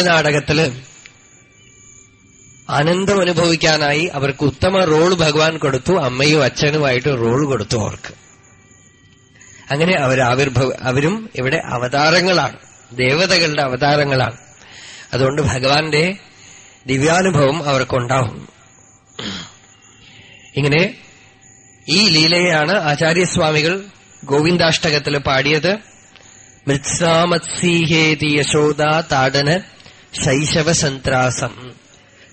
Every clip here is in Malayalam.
നാടകത്തിൽ ആനന്ദം അനുഭവിക്കാനായി അവർക്ക് ഉത്തമ റോൾ ഭഗവാൻ കൊടുത്തു അമ്മയും അച്ഛനുമായിട്ട് റോൾ കൊടുത്തു അവർക്ക്. അങ്ങനെ അവർ ആവിർഭവ അവരും ഇവിടെ അവതാരങ്ങളാണ്. ദേവതകളുടെ അവതാരങ്ങളാണ്. അതുകൊണ്ട് ഭഗവാന്റെ ദിവ്യാനുഭവം അവർക്കുണ്ടാവും ഇങ്ങനെ ഈ ലീലയാണ് ആചാര്യസ്വാമികൾ ഗോവിന്ദാഷ്ടകത്തിൽ പാടിയത്. മൃത്സാമത്സീഹേതി യശോദ താടന ശൈശവ സന്ത്രാസം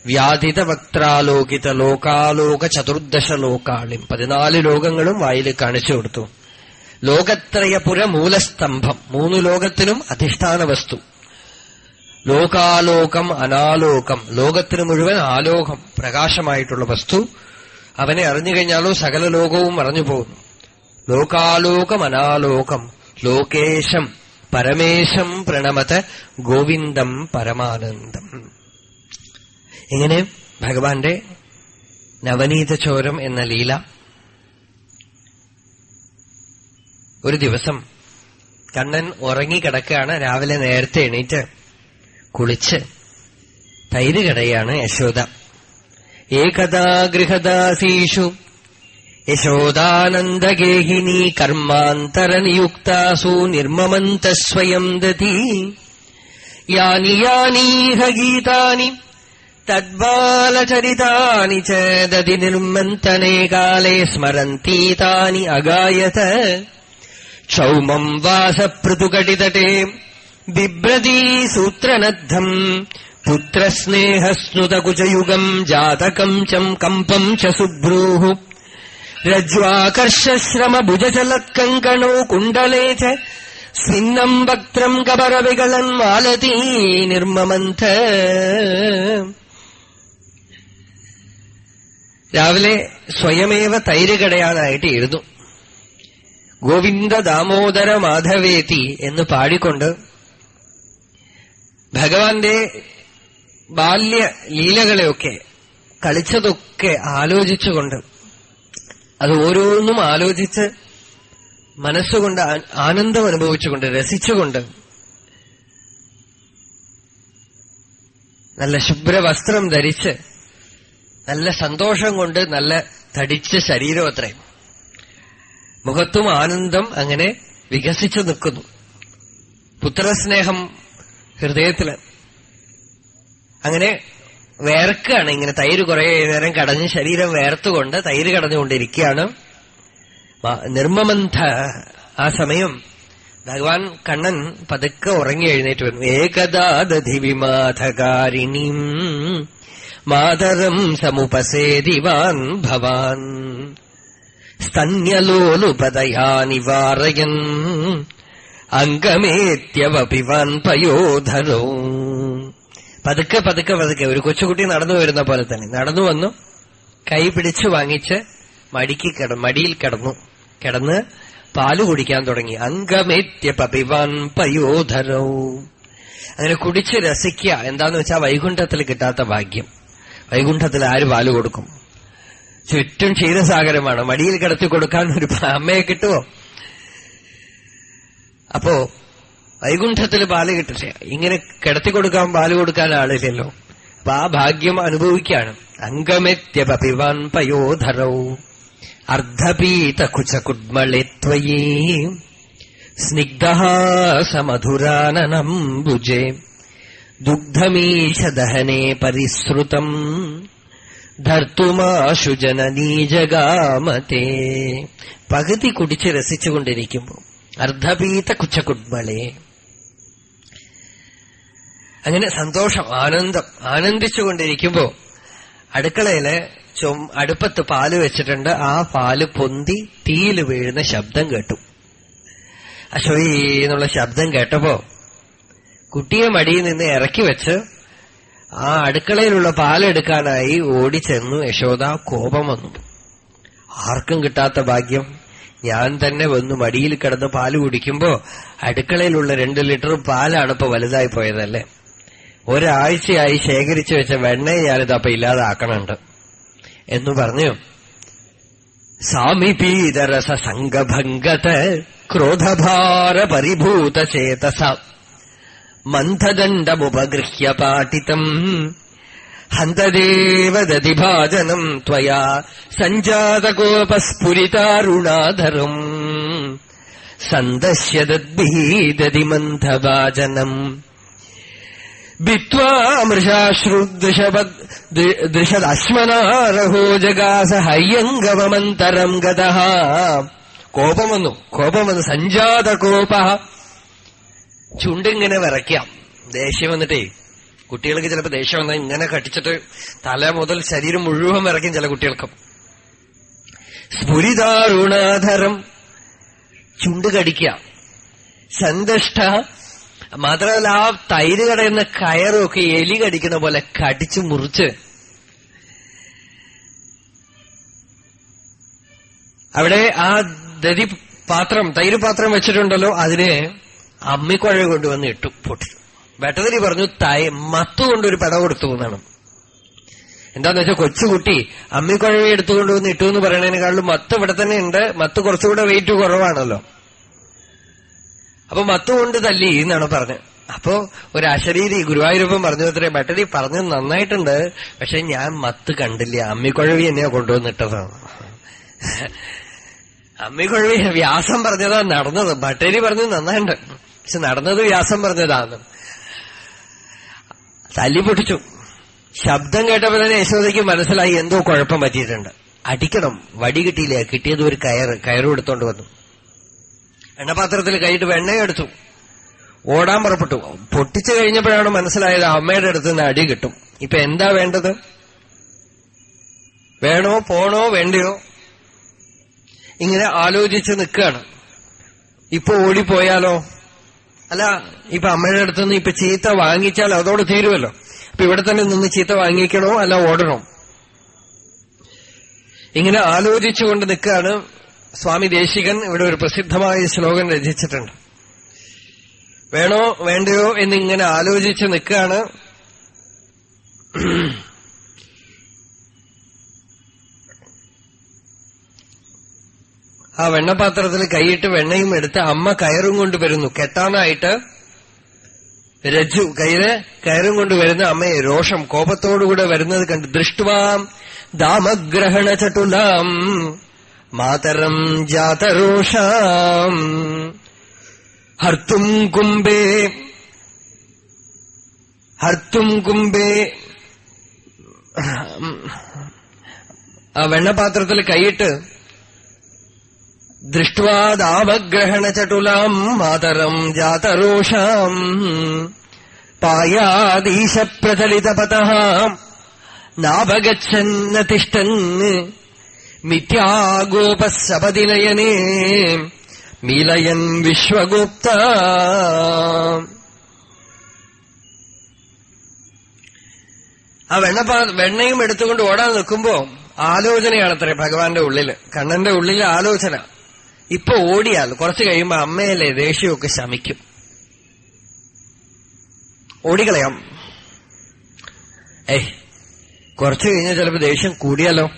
വ്യാധിത വക്ത്രാലോകിത ലോകാലോക ചതുർദശ ലോകാളിം. പതിനാല് ലോകങ്ങളും വായിൽ കാണിച്ചു കൊടുത്തു. ലോകത്രയപുര മൂലസ്തംഭം മൂന്ന് ലോകത്തിനും അധിഷ്ഠാന വസ്തു ലോകാലോകം അനാലോകം ലോകത്തിന് മുഴുവൻ ആലോകം പ്രകാശമായിട്ടുള്ള വസ്തു. അവനെ അറിഞ്ഞു കഴിഞ്ഞാലോ സകല ലോകവും അറിഞ്ഞു പോകുന്നു. ലോകാലോകം അനാലോകം ലോകേശം. പരമേശം പ്രണമത ഗോവിന്ദം പരമാനന്ദം. ഇങ്ങനെ ഭഗവാന്റെ നവനീത ചോരം എന്ന ലീല ഒരു ദിവസം കണ്ണൻ ഉറങ്ങിക്കിടക്കുകയാണ്. രാവിലെ നേരത്തെ എണീറ്റ് കുളിച്ച് തൈര് കടയാണ് യശോദ. ഏകദാ ഗൃഹദാസീഷു യശോദാനന്ദഗേഹിനി കർമാന്തരനിയുക്താസു നിർമ്മമന്ത സ്വയം ദതി യാനി യാനീഹ ഗീതാനി തദ്ബാലചരിതാനി ച ദതി നിർമ്മന്തനേ കാലേ സ്മരന്തീതാനി അഗായത. ക്ഷൗമം വാസപൃതുകടിതടേ ബിഭ്രതീ സൂത്രനദ്ധം പുത്രസ്നേഹസ്നുതകുചയുഗം ജാതകം ചം കമ്പം ച രജ്വാകർഷശ്രമഭുജചലത്കങ്കണോ കുണ്ടലേ ച സിന്നം വക്ത്രം കപരവികളൻ മാലതീ നിർമ്മമന്ഥ രാവിലെ സ്വയമേവ തൈര് കടയാനായിട്ട് എഴുതും ഗോവിന്ദ ദാമോദര മാധവേതി എന്ന് പാടിക്കൊണ്ട് ഭഗവാന്റെ ബാല്യ ലീലകളെയൊക്കെ കളിച്ചതൊക്കെ ആലോചിച്ചുകൊണ്ട് അത് ഓരോന്നും ആലോചിച്ച് മനസ്സുകൊണ്ട് ആനന്ദം അനുഭവിച്ചുകൊണ്ട് രസിച്ചുകൊണ്ട് നല്ല ശുഭ്ര വസ്ത്രം ധരിച്ച് നല്ല സന്തോഷം കൊണ്ട് നല്ല തടിച്ച ശരീരം അത്രയും മുഖത്തും ആനന്ദം അങ്ങനെ വികസിച്ചു നിൽക്കുന്നു. പുത്രസ്നേഹം ഹൃദയത്തിൽ. അങ്ങനെ വേർക്കാണ്. ഇങ്ങനെ തൈര് കുറെ നേരം കടഞ്ഞ് ശരീരം വേർത്തുകൊണ്ട് തൈര് കടഞ്ഞുകൊണ്ടിരിക്കുകയാണ്. നിർമ്മമന്ധ ആ സമയം ഭഗവാൻ കണ്ണൻ പതുക്കെ ഉറങ്ങി എഴുന്നേറ്റ് വരുന്നു. ഏകദാദധി വിമാധകാരിണീം മാതരം സമുപസേതിവാൻ ഭവാൻ. സ്തന്യലോലുപതയാ നിവാരയൻ അംഗമേത്യവപിവാൻ പയോധരോ. പതുക്കെ പതുക്കെ പതുക്കെ ഒരു കൊച്ചുകുട്ടി നടന്നു വരുന്ന പോലെ തന്നെ. നടന്നു വന്നു കൈ പിടിച്ച് വാങ്ങിച്ച് മടിക്ക് കിട മടിയിൽ കിടന്നു. കിടന്ന് പാൽ കുടിക്കാൻ തുടങ്ങി. അംഗമേത്യ പപിവാൻ പയോധരവും അങ്ങനെ കുടിച്ച് രസിക്കുക. എന്താന്ന് വെച്ചാൽ വൈകുണ്ഠത്തിൽ കിട്ടാത്ത ഭാഗ്യം. വൈകുണ്ഠത്തിൽ ആര് പാൽ കൊടുക്കും? ചുറ്റും ക്ഷീരസാഗരമാണ് മടിയിൽ കിടത്തി കൊടുക്കാൻ ഒരു അമ്മയെ കിട്ടുമോ അപ്പോ വൈകുണ്ഠത്തിൽ പാൽ കിട്ടട്ടെ. ഇങ്ങനെ കിടത്തി കൊടുക്കാൻ പാൽ കൊടുക്കാൻ ആളില്ലല്ലോ. അപ്പൊ ആ ഭാഗ്യം അനുഭവിക്കുകയാണ്. അംഗമെത്യപിവാൻ പയോധരൗ. അർദ്ധപീത കുചകുഡ്മളിത്വയേ സ്നിഗ്ധ സമധുരാനനം ഭുജേ. ദുഗ്ധമീശദഹനെ പരിസൃതം ധർത്തുമാശു ജനനീ ജഗാമത്തെ പകുതി കുടിച്ച് രസിച്ചുകൊണ്ടിരിക്കുമ്പോ അർദ്ധപീത കുച്ചകുഡ്മളെ അങ്ങനെ സന്തോഷം ആനന്ദം ആനന്ദിച്ചുകൊണ്ടിരിക്കുമ്പോ അടുക്കളയിൽ ചും അടുപ്പത്ത് പാൽ വെച്ചിട്ടുണ്ട്. ആ പാൽ പൊന്തി തീയിൽ വീഴുന്ന ശബ്ദം കേട്ടു. അശോയി എന്നുള്ള ശബ്ദം കേട്ടപ്പോ കുട്ടിയെ മടിയിൽ നിന്ന് ഇറക്കി വെച്ച് ആ അടുക്കളയിലുള്ള പാലെടുക്കാനായി ഓടിച്ചെന്നു യശോദ കോപം വന്നു. ആർക്കും കിട്ടാത്ത ഭാഗ്യം. ഞാൻ തന്നെ വന്നു മടിയിൽ കിടന്ന് പാൽ കുടിക്കുമ്പോ അടുക്കളയിലുള്ള രണ്ടു ലിറ്റർ പാലാണ് ഇപ്പൊ വലുതായി പോയതല്ലേ? ഒരാഴ്ചയായി ശേഖരിച്ചു വെച്ച വെണ്ണയെ ഞാനിത് അപ്പൊ ഇല്ലാതാക്കണുണ്ട്. എന്ന് പറഞ്ഞു. സാമിപീതരസ സംഘഭംഗത ക്രോധഭാര പരിഭൂത ചേതസ മന്ഥദണ്ഡമുപഗൃഹ്യ പാട്ടിതം ഹന്തദേവ ദതിഭാജനം ത്വയാ സഞ്ജാതകോപസ്ഫുരിതാരുണാധരം സന്ദശ്യദദ്ഭീദതി മൃഷാശ്രുദൃശദശ്മനാരഹോ ജഗാസ ഹയ്യംഗമന്തരം ഗത കോപം വന്നു കോപം വന്നു സഞ്ജാത കോപ ചുണ്ടിങ്ങനെ വിറയ്ക്കാം. ദേഷ്യം വന്നിട്ടേ കുട്ടികൾക്ക് ചിലപ്പോൾ ദേഷ്യം വന്നാൽ ഇങ്ങനെ കട്ടിച്ചിട്ട് തല മുതൽ ശരീരം മുഴുവൻ വിറയ്ക്കും ചില കുട്ടികൾക്കും. സ്ഫുരിതാരുണാധരം ചുണ്ട് കടിക്കുക. സന്തുഷ്ട മാത്രമല്ല ആ തൈര് കടയുന്ന കയറൊക്കെ എലി കടിക്കുന്ന പോലെ കടിച്ചു മുറിച്ച്. അവിടെ ആ ദതി പാത്രം തൈര് പാത്രം വെച്ചിട്ടുണ്ടല്ലോ അതിനെ അമ്മിക്കുഴ കൊണ്ടുവന്ന് ഇട്ടു പൊട്ടി. വെട്ടതിരി പറഞ്ഞു തൈ മത്തു കൊണ്ടൊരു പട കൊടുത്തു എന്നാണ്. എന്താന്ന് വെച്ചാൽ കൊച്ചുകുട്ടി അമ്മിക്കുഴവ എടുത്തുകൊണ്ടുവന്ന് ഇട്ടു എന്ന് പറയുന്നതിനേക്കാളും മത്ത് ഇവിടെ തന്നെ ഉണ്ട്. മത്ത് കുറച്ചുകൂടെ വെയിറ്റ് കുറവാണല്ലോ. അപ്പൊ മത്ത് കൊണ്ട് തല്ലി എന്നാണ് പറഞ്ഞത്. അപ്പോ ഒരു അശരീരി ഗുരുവായൂരപ്പൻ പറഞ്ഞു അത്രേ ഭട്ടരി പറഞ്ഞത് നന്നായിട്ടുണ്ട്. പക്ഷെ ഞാൻ മത്ത് കണ്ടില്ല. അമ്മിക്കുഴവി എന്നെയാ കൊണ്ടുവന്നിട്ടതാണ് അമ്മിക്കുഴവി വ്യാസം പറഞ്ഞതാ നടന്നത്. ഭട്ടേരി പറഞ്ഞത് നന്നായിട്ടുണ്ട്. പക്ഷെ നടന്നത് വ്യാസം പറഞ്ഞതാന്ന്. തല്ലി പൊട്ടിച്ചു. ശബ്ദം കേട്ടപ്പോ തന്നെ യശോദയ്ക്ക് മനസ്സിലായി എന്തോ കുഴപ്പം പറ്റിയിട്ടുണ്ട്. അടിക്കണം. വടി കിട്ടിയില്ല. കിട്ടിയത് ഒരു കയറ് കയറും എടുത്തോണ്ട് വന്നു. എണ്ണപാത്രത്തിൽ കൈയിട്ട് വെണ്ണയെടുത്തു ഓടാൻ പുറപ്പെട്ടു. പൊട്ടിച്ചു കഴിഞ്ഞപ്പോഴാണ് മനസ്സിലായത് അമ്മയുടെ അടുത്ത് നിന്ന് അടി കിട്ടും. ഇപ്പൊ എന്താ വേണ്ടത്? വേണോ പോണോ വേണ്ടയോ? ഇങ്ങനെ ആലോചിച്ച് നിൽക്കുകയാണ്. ഇപ്പൊ ഓടിപ്പോയാലോ? അല്ല ഇപ്പൊ അമ്മയുടെ അടുത്ത് നിന്ന് ഇപ്പൊ ചീത്ത വാങ്ങിച്ചാൽ അതോട് തീരുമല്ലോ അപ്പൊ ഇവിടെ തന്നെ നിന്ന് ചീത്ത വാങ്ങിക്കണോ അല്ല ഓടണോ? ഇങ്ങനെ ആലോചിച്ചുകൊണ്ട് നിൽക്കുകയാണ് സ്വാമി ദേശികൻ ഇവിടെ ഒരു പ്രസിദ്ധമായ ശ്ലോകം രചിച്ചിട്ടുണ്ട്. വേണോ വേണ്ടയോ എന്നിങ്ങനെ ആലോചിച്ച് നിൽക്കുകയാണ്. ആ വെണ്ണപാത്രത്തിൽ കൈയിട്ട് വെണ്ണയും എടുത്ത് അമ്മ കയറും കൊണ്ടുവരുന്നു കെട്ടാനായിട്ട് രജു കയ്യിൽ കയറും കൊണ്ടുവരുന്ന അമ്മയെ രോഷം കോപത്തോടുകൂടെ വരുന്നത് കണ്ട് ദൃഷ്ടുവാം ദാമഗ്രഹണ ചട്ടുലാം മാതരം ജാതരോഷാം. ഹർത്തും കുംഭേ ഹർത്തും കുംഭേ. ആ വെണ്ണപാത്രത്തിൽ കൈയിട്ട് ദൃഷ്ടാവഗ്രഹണ ചടുലാം മാതരം ജാതരോഷാം. പായാദീശപ്രചലിതപത നാഭഗച്ഛന്ന തിഷ്ടൻ മിഥ്യാഗോപസപതിനയനേ മീലയൻ വിശ്വഗുപ്ത. ആ വെണ്ണപ്പാ വെണ്ണയും എടുത്തുകൊണ്ട് ഓടാൻ നിൽക്കുമ്പോ ആലോചനയാണത്രേ ഭഗവാന്റെ ഉള്ളിൽ. കണ്ണന്റെ ഉള്ളിൽ ആലോചന. ഇപ്പൊ ഓടിയാൽ കുറച്ച് കഴിയുമ്പോ അമ്മയിലെ ദേഷ്യമൊക്കെ ശമിക്കും. ഓടിക്കളയാം. ഏയ് കുറച്ചു കഴിഞ്ഞാൽ ചിലപ്പോ ദേഷ്യം കൂടിയാലോ?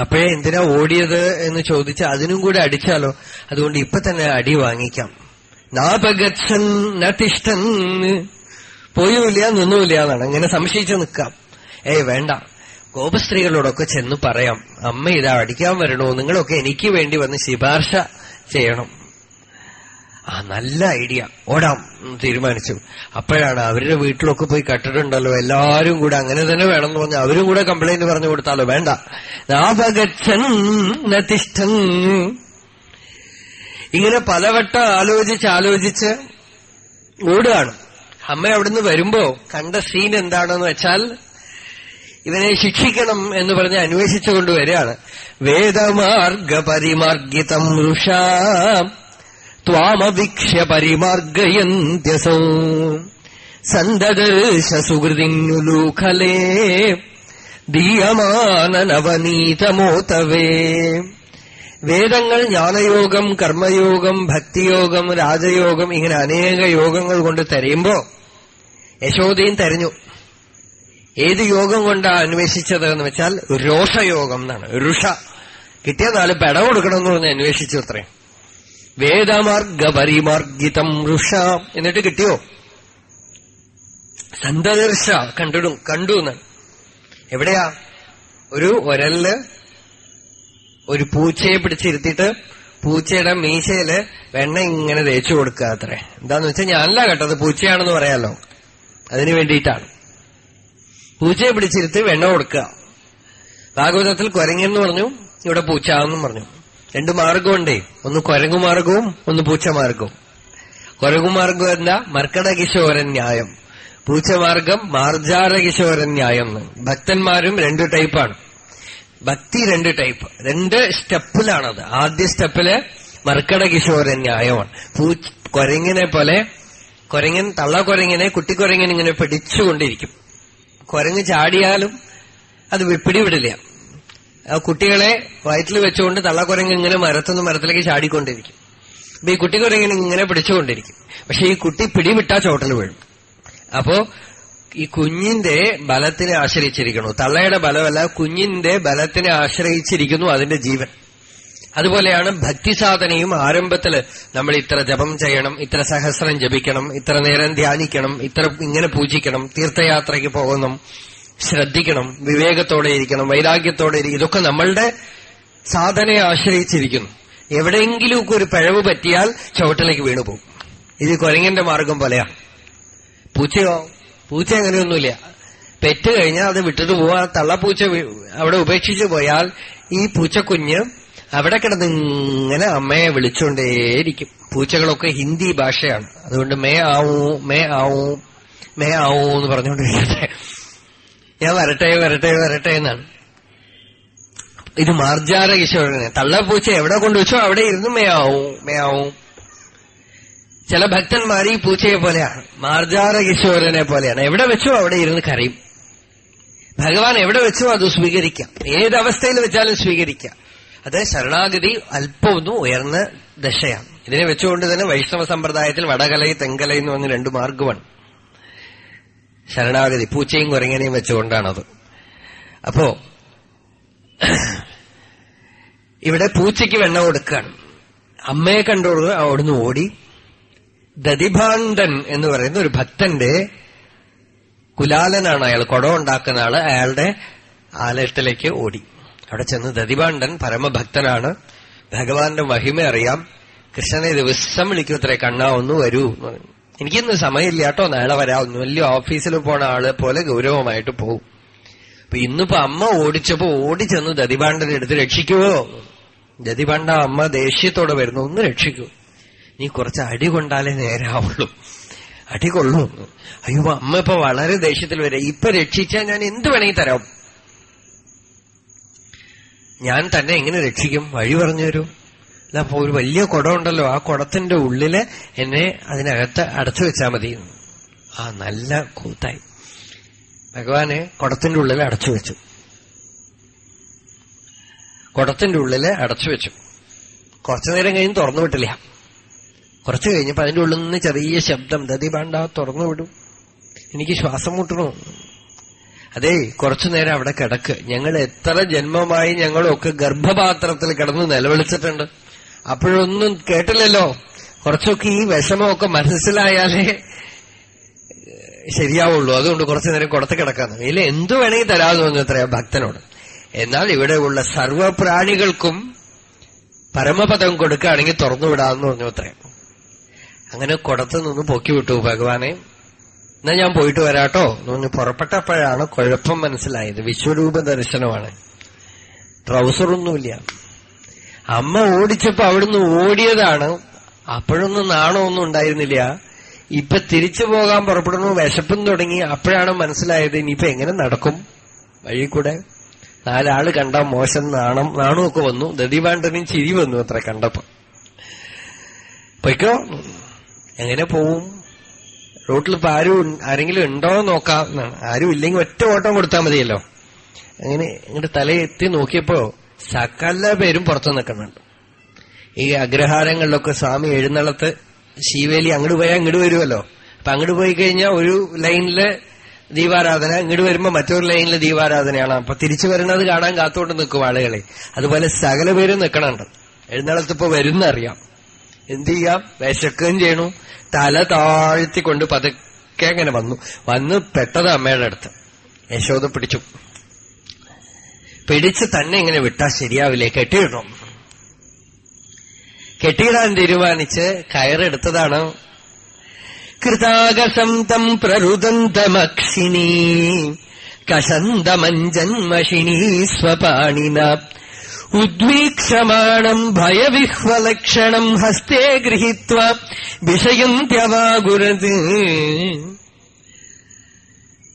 അപ്പോഴേ എന്തിനാ ഓടിയത് എന്ന് ചോദിച്ച് അതിനും കൂടെ അടിച്ചാലോ? അതുകൊണ്ട് ഇപ്പൊ തന്നെ അടി വാങ്ങിക്കാം. നാപഗച്ഛൻ നതിഷ്ഠൻ. പോയുമില്ല നിന്നുമില്ല എന്നാണ്. ഇങ്ങനെ സംശയിച്ചു നിൽക്കാം. ഏയ് വേണ്ട. ഗോപസ്ത്രീകളോടൊക്കെ ചെന്ന് പറയാം. അമ്മ ഇതാ അടിക്കാൻ വരണോ? നിങ്ങളൊക്കെ എനിക്ക് വേണ്ടി വന്ന് ശിപാർശ ചെയ്യണം. ആ നല്ല ഐഡിയ. ഓടാം. തീരുമാനിച്ചു. അപ്പോഴാണ് അവരുടെ വീട്ടിലൊക്കെ പോയി കട്ടിട്ടുണ്ടല്ലോ. എല്ലാരും കൂടെ അങ്ങനെ തന്നെ വേണം എന്ന് പറഞ്ഞു അവരും കൂടെ കംപ്ലൈന്റ് പറഞ്ഞു കൊടുത്താലോ? വേണ്ട. നതിഷ്ഠൻ. ഇങ്ങനെ പലവട്ടം ആലോചിച്ച് ആലോചിച്ച് ഓടുകയാണ്. അമ്മ അവിടുന്ന് വരുമ്പോ കണ്ട സീൻ എന്താണെന്ന് വെച്ചാൽ ഇവനെ ശിക്ഷിക്കണം എന്ന് പറഞ്ഞ് അന്വേഷിച്ചു കൊണ്ടുവരികയാണ് വേദമാർഗ പരിമാർഗിതം ത്വാമവീക്ഷ്യ പരിമാർഗയന്ത്യസോ ദീയമാനനവനീതമോതവേ വേദങ്ങൾ ജ്ഞാനയോഗം കർമ്മയോഗം ഭക്തിയോഗം രാജയോഗം ഇങ്ങനെ അനേക യോഗങ്ങൾ കൊണ്ട് തരയുമ്പോ യശോദയും തെരഞ്ഞു. ഏത് യോഗം കൊണ്ടാ അന്വേഷിച്ചത് എന്ന് വെച്ചാൽ രോഷയോഗം എന്നാണ്. ഋഷ. കിട്ടിയ നാല് പെട കൊടുക്കണമെന്ന് പറഞ്ഞ് അന്വേഷിച്ചു അത്രേ. വേദമാർഗ പരിമാർഗിതം ഋഷ. എന്നിട്ട് കിട്ടിയോ? സന്തദർശ കണ്ടിടും കണ്ടു എന്ന് എവിടെയാ? ഒരു ഒരൽ ഒരു പൂച്ചയെ പിടിച്ചിരുത്തിയിട്ട് പൂച്ചയുടെ മീശയിൽ വെണ്ണ ഇങ്ങനെ തേച്ചു കൊടുക്കുക അത്രേ. എന്താന്ന് വെച്ചാൽ ഞാനല്ല കേട്ടത് പൂച്ചയാണെന്ന് പറയാലോ. അതിനു വേണ്ടിയിട്ടാണ്. പൂച്ചയെ പിടിച്ചിരുത്തി വെണ്ണ കൊടുക്കുക. ഭാഗവതത്തിൽ കുരങ്ങെന്ന് പറഞ്ഞു ഇവിടെ പൂച്ച എന്നും പറഞ്ഞു. രണ്ട് മാർഗമുണ്ടേ ഒന്ന് കുരങ്ങുമാർഗവും ഒന്ന് പൂച്ചമാർഗവും കുരങ്ങുമാർഗം എന്താ? മർക്കടകിശോരൻ ന്യായം. പൂച്ചമാർഗം മാർജാരകിശോരൻ ന്യായം. ഭക്തന്മാരും രണ്ട് ടൈപ്പാണ്. ഭക്തി രണ്ട് ടൈപ്പ്. രണ്ട് സ്റ്റെപ്പിലാണത്. ആദ്യ സ്റ്റെപ്പിൽ മർക്കടകിശോരൻ ന്യായമാണ്. പൂ കൊരങ്ങിനെ പോലെ കൊരങ്ങൻ തള്ള കൊരങ്ങിനെ കുട്ടിക്കൊരങ്ങൻ ഇങ്ങനെ പിടിച്ചുകൊണ്ടിരിക്കും. കൊരങ്ങ് ചാടിയാലും അത് വിപ്പിടി ആ കുട്ടികളെ വയറ്റിൽ വെച്ചുകൊണ്ട് തള്ളക്കുരങ്ങ് ഇങ്ങനെ മരത്തുനിന്ന് മരത്തിലേക്ക് ചാടിക്കൊണ്ടിരിക്കും. അപ്പൊ ഈ കുട്ടിക്കുരങ്ങിന് ഇങ്ങനെ പിടിച്ചുകൊണ്ടിരിക്കും. പക്ഷെ ഈ കുട്ടി പിടിവിട്ടാ ചോട്ടൽ വീഴും. അപ്പോ ഈ കുഞ്ഞിന്റെ ബലത്തിനെ ആശ്രയിച്ചിരിക്കുന്നു. തള്ളയുടെ ബലമല്ല കുഞ്ഞിന്റെ ബലത്തിനെ ആശ്രയിച്ചിരിക്കുന്നു അതിന്റെ ജീവൻ. അതുപോലെയാണ് ഭക്തിസാധനയും ആരംഭത്തിൽ നമ്മൾ ഇത്ര ജപം ചെയ്യണം ഇത്ര സഹസ്രം ജപിക്കണം ഇത്ര നേരം ധ്യാനിക്കണം ഇത്ര ഇങ്ങനെ പൂജിക്കണം തീർത്ഥയാത്രയ്ക്ക് പോകണം ശ്രദ്ധിക്കണം വിവേകത്തോടെ ഇരിക്കണം വൈരാഗ്യത്തോടെ ഇരിക്കണം. ഇതൊക്കെ നമ്മളുടെ സാധനയെ ആശ്രയിച്ചിരിക്കുന്നു. എവിടെയെങ്കിലുമൊക്കെ ഒരു പിഴവ് പറ്റിയാൽ ചുവട്ടിലേക്ക് വീണുപോകും ഇത് കൊരങ്ങന്റെ മാർഗം പോലെയാ. പൂച്ചയോ? പൂച്ച അങ്ങനെയൊന്നുമില്ല. പെറ്റ് കഴിഞ്ഞാൽ അത് വിട്ടിട്ട് പോവാ. തള്ളപ്പൂച്ച അവിടെ ഉപേക്ഷിച്ചു പോയാൽ ഈ പൂച്ചക്കുഞ്ഞ് അവിടെ കിടന്ന് ഇങ്ങനെ അമ്മയെ വിളിച്ചുകൊണ്ടേയിരിക്കും പൂച്ചകളൊക്കെ ഹിന്ദി ഭാഷയാണ്. അതുകൊണ്ട് മേ ആവൂ മേ ആവൂ മേ ആവൂ എന്ന് പറഞ്ഞുകൊണ്ടിരിക്കട്ടെ ഞാൻ വരട്ടെ വരട്ടെ വരട്ടെ എന്നാണ്. ഇത് മാർജാര കിശോരനെ. തള്ളപ്പൂച്ച എവിടെ കൊണ്ടുവച്ചോ അവിടെ ഇരുന്ന് മേയാവും മേയാവും. ചില ഭക്തന്മാർ ഈ പൂച്ചയെ പോലെയാണ്. മാർജാര കിശോരനെ പോലെയാണ്. എവിടെ വെച്ചോ അവിടെ ഇരുന്ന് കരയും. ഭഗവാൻ എവിടെ വെച്ചോ അത് സ്വീകരിക്കാം. ഏതവസ്ഥയിൽ വെച്ചാലും സ്വീകരിക്കാം. അത് ശരണാഗതി അല്പമൊന്നും ഉയർന്ന ദശയാണ്. ഇതിനെ വെച്ചുകൊണ്ട് തന്നെ വൈഷ്ണവ സമ്പ്രദായത്തിൽ വടകലൈ തെങ്കലൈ എന്ന് പറഞ്ഞ രണ്ട് മാർഗമാണ്. ശരണാഗതി പൂച്ചയും കുരങ്ങനെയും വെച്ചുകൊണ്ടാണത്. അപ്പോ ഇവിടെ പൂച്ചയ്ക്ക് വെണ്ണ കൊടുക്കുകയാണ്. അമ്മയെ കണ്ടോട് അവിടുന്ന് ഓടി ദതിഭാന്തൻ എന്ന് പറയുന്ന ഒരു ഭക്തന്റെ കുലാലനാണ് അയാൾ കുടം ഉണ്ടാക്കുന്ന ആൾ അയാളുടെ ആലയത്തിലേക്ക് ഓടി. അവിടെ ചെന്ന് ദതിഭാണ്ഡൻ പരമഭക്തനാണ്. ഭഗവാന്റെ മഹിമ അറിയാം. കൃഷ്ണനെ ദിവസം വിളിക്കും ഇത്രേ കണ്ണാ ഒന്ന് വരൂ എന്ന് പറയും. എനിക്കിന്ന് സമയമില്ല കേട്ടോ നാളെ വരാം വലിയ ഓഫീസിൽ പോണ ആളെ പോലെ ഗൗരവമായിട്ട് പോകും അപ്പൊ ഇന്നിപ്പോ അമ്മ ഓടിച്ചപ്പോ ഓടിച്ചെന്ന് ദതിപാണ്ഡനെ എടുത്ത് രക്ഷിക്കുവോ? ദതിപാണ്ഡ അമ്മ ദേഷ്യത്തോടെ വരുന്നു. ഒന്ന് രക്ഷിക്കൂ. നീ കുറച്ച് അടി കൊണ്ടാലേ നേരാവുള്ളൂ. അടി കൊള്ളൂ. അയ്യോ അമ്മ ഇപ്പൊ വളരെ ദേഷ്യത്തിൽ വരെ. ഇപ്പൊ രക്ഷിച്ചാൽ ഞാൻ എന്ത് വേണമെങ്കിൽ തരാം? ഞാൻ തന്നെ എങ്ങനെ രക്ഷിക്കും? വഴി പറഞ്ഞു തരൂ. അല്ല അപ്പൊ ഒരു വലിയ കുടം ഉണ്ടല്ലോ ആ കുടത്തിന്റെ ഉള്ളിൽ എന്നെ അതിനകത്ത് അടച്ചു വെച്ചാൽ മതി. ആ നല്ല കൂത്തായി. ഭഗവാനെ കുടത്തിന്റെ ഉള്ളിൽ അടച്ചു വെച്ചു. കുടത്തിന്റെ ഉള്ളിൽ അടച്ചു വെച്ചു. കുറച്ചു നേരം കഴിഞ്ഞ് തുറന്നു വിട്ടില്ല. കുറച്ചു കഴിഞ്ഞപ്പോ അതിന്റെ ഉള്ളിൽ നിന്ന് ചെറിയ ശബ്ദം ദതി വേണ്ട തുറന്നു വിടും. എനിക്ക് ശ്വാസം മുട്ടണു. അതെ കുറച്ചു നേരം അവിടെ കിടക്ക്. ഞങ്ങൾ എത്ര ജന്മമായി ഞങ്ങളൊക്കെ ഗർഭപാത്രത്തിൽ കിടന്ന് നിലവിളിച്ചിട്ടുണ്ട്. അപ്പോഴൊന്നും കേട്ടില്ലല്ലോ. കുറച്ചൊക്കെ ഈ വിഷമമൊക്കെ മനസ്സിലായാലേ ശരിയാവുള്ളൂ. അതുകൊണ്ട് കുറച്ചു നേരം കുടത്ത് കിടക്കാന്ന്. ഇതിൽ എന്തു വേണമെങ്കിൽ തരാമെന്ന് പറഞ്ഞു അത്ര ഭക്തനോട്. എന്നാൽ ഇവിടെയുള്ള സർവപ്രാണികൾക്കും പരമപദം കൊടുക്കുകയാണെങ്കിൽ തുറന്നുവിടാമെന്ന് പറഞ്ഞു അത്ര അങ്ങനെ കുടത്ത് നിന്ന് പൊക്കി വിട്ടു ഭഗവാനെ. എന്നാ ഞാൻ പോയിട്ട് വരാട്ടോ എന്ന് പുറപ്പെട്ടപ്പോഴാണ് കുഴപ്പം മനസ്സിലായത്. വിശ്വരൂപ ദർശനമാണ് ട്രൗസറൊന്നുമില്ല അമ്മ ഓടിച്ചപ്പോ അവിടുന്ന് ഓടിയതാണ്. അപ്പോഴൊന്നും നാണമൊന്നും ഉണ്ടായിരുന്നില്ല. ഇപ്പൊ തിരിച്ചു പോകാൻ പുറപ്പെടുന്നു വിശപ്പും തുടങ്ങി. അപ്പോഴാണ് മനസ്സിലായത് ഇനിയിപ്പോ എങ്ങനെ നടക്കും? വഴി കൂടെ നാലാൾ കണ്ട മോശം നാണം നാണമൊക്കെ വന്നു. ദതിപാണ്ഡനും ചിരി വന്നു അത്ര കണ്ടപ്പോ. പൊയ്ക്കോ. എങ്ങനെ പോവും? റോട്ടിൽ ഇപ്പൊ ആരും ആരെങ്കിലും ഉണ്ടോ നോക്കാം ആരും ഇല്ലെങ്കിൽ ഒറ്റ ഓട്ടം കൊടുത്താൽ മതിയല്ലോ. അങ്ങനെ ഇങ്ങോട്ട് തലയെത്തി നോക്കിയപ്പോ സകല പേരും പുറത്തു നിൽക്കുന്നുണ്ട്. ഈ അഗ്രഹാരങ്ങളിലൊക്കെ സ്വാമി എഴുന്നള്ളത്ത് ശിവേലി അങ്ങോട്ട് പോയാൽ ഇങ്ങോട്ട് വരുമല്ലോ അപ്പൊ അങ്ങോട്ട് പോയി കഴിഞ്ഞാൽ ഒരു ലൈനിൽ ദീപാരാധന ഇങ്ങോട്ട് വരുമ്പോ മറ്റൊരു ലൈനിൽ ദീപാരാധനയാണ്. അപ്പൊ തിരിച്ചു വരുന്നത് കാണാൻ കാത്തോണ്ട് നിൽക്കും ആളുകളെ. അതുപോലെ സകല പേരും നിൽക്കണുണ്ട്. എഴുന്നള്ളത്ത് ഇപ്പൊ വരുന്നറിയാം. എന്ത് ചെയ്യാം? വിശക്കുകയും ചെയ്യണു. തല താഴ്ത്തിക്കൊണ്ട് പതുക്കെ അങ്ങനെ വന്നു. വന്ന് പെട്ടത് അമ്മയുടെ അടുത്ത്. യശോദ പിടിച്ചു. പിടിച്ച് തന്നെ ഇങ്ങനെ വിട്ടാ ശരിയാവില്ലേ? കെട്ടിയിടണം. കെട്ടിയിടാൻ തീരുമാനിച്ച് കയറെടുത്തതാണ്. കൃതാകസം തം പ്രരുദന്തമക്ഷിണീ കശന്തമഞ്ജന്മഷിണീ സ്വപാണിന. ഉദ്വീക്ഷമാണം ഭയവിഹ്വലക്ഷണം ഹസ്തേ ഗൃഹീത്വ വിഷയന്ത്യവാഗുരത്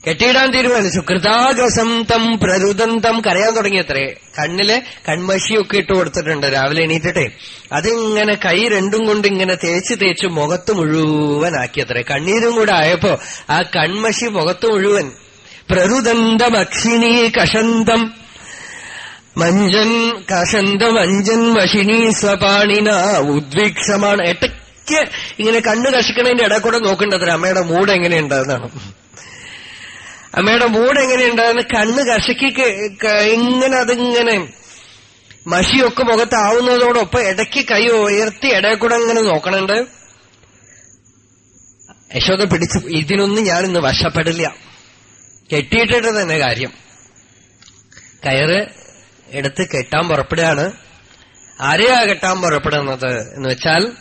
കെട്ടിയിടാൻ തീരുമാനിച്ചു. കൃതാകസം തം പ്രരുദന്തം കരയാൻ തുടങ്ങിയത്രേ. കണ്ണിൽ കൺമഷിയൊക്കെ ഇട്ട് കൊടുത്തിട്ടുണ്ട്. രാവിലെ എണീറ്റിട്ടെ. അതിങ്ങനെ കൈ രണ്ടും കൊണ്ട് ഇങ്ങനെ തേച്ച് തേച്ച് മുഖത്ത് മുഴുവനാക്കിയത്രേ. കണ്ണീരും കൂടെ ആയപ്പോ ആ കൺമഷി മുഖത്ത് മുഴുവൻ. പ്രരുദന്തമക്ഷിണി കഷന്തം. മഞ്ജൻ കഷന്തം അഞ്ജൻ മഷിണി സ്വപാണിന ഉദ്വീക്ഷമാണ്. ഇങ്ങനെ കണ്ണ് കഷിക്കണതിന്റെ ഇടക്കൂടെ നോക്കേണ്ടത്ര. നോക്കേണ്ടത് അമ്മയുടെ മൂഡ് എങ്ങനെയുണ്ടെന്നാണ് അമ്മയുടെ മൂഡ് എങ്ങനെയുണ്ടെന്ന് കണ്ണ് കഷക്കി ഇങ്ങനെ അതിങ്ങനെ മഷിയൊക്കെ മുഖത്താവുന്നതോടൊപ്പം ഇടയ്ക്ക് കൈ ഉയർത്തി ഇടയിൽ കൂടെ ഇങ്ങനെ നോക്കണുണ്ട്. യശോദ പിടിച്ചു ഇതിനൊന്നും ഞാനിന്ന് വശപ്പെടില്ല. കെട്ടിയിട്ടിട്ട് തന്നെ കാര്യം. കയറ് എടുത്ത് കെട്ടാൻ പുറപ്പെടുകയാണ്. ആരെയാ കെട്ടാൻ പുറപ്പെടുന്നത് എന്ന് വെച്ചാൽ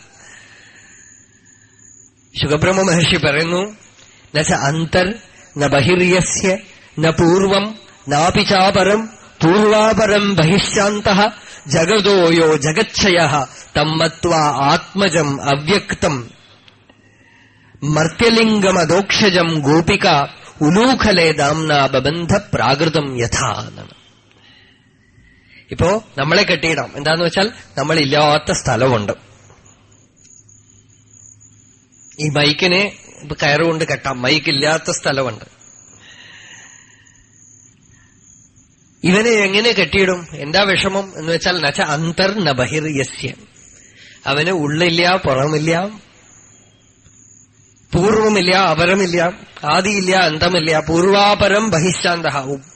ശുഖബ്രഹ്മ മഹർഷി പറയുന്നു. എന്നുവെച്ചാൽ അന്തർ ന ബഹിര്യസ്യ ന പൂർവം നാപി പൂർവാപരം ബഹിശാന്ത ജഗതോയോ ജഗച്ഛയ തമ്മത്വ ആത്മജം അവ്യക്തം. മർത്യലിംഗമദോക്ഷജം ഗോപിക ഉലൂഖലേ ദാംന ബബന്ധ പ്രാകൃതം യഥാ എന്നാണ്. ഇപ്പോ നമ്മളെ കെട്ടിയിടാം. എന്താന്ന് വെച്ചാൽ നമ്മളില്ലാത്ത സ്ഥലമുണ്ട്. ഈ ഇപ്പൊ കയറുകൊണ്ട് കെട്ടാം. മൈക്കില്ലാത്ത സ്ഥലമുണ്ട്. ഇവനെ എങ്ങനെ കെട്ടിയിടും? എന്താ വിഷമം എന്ന് വെച്ചാൽ നച്ച അന്തർ നബഹിർ ബഹിർ യസ്യ. അവന് ഉള്ളില്ല പുറമില്ല പൂർവമില്ല അപരമില്ല ആദിയില്ല അന്തമില്ല പൂർവാപരം ബഹിശാന്ത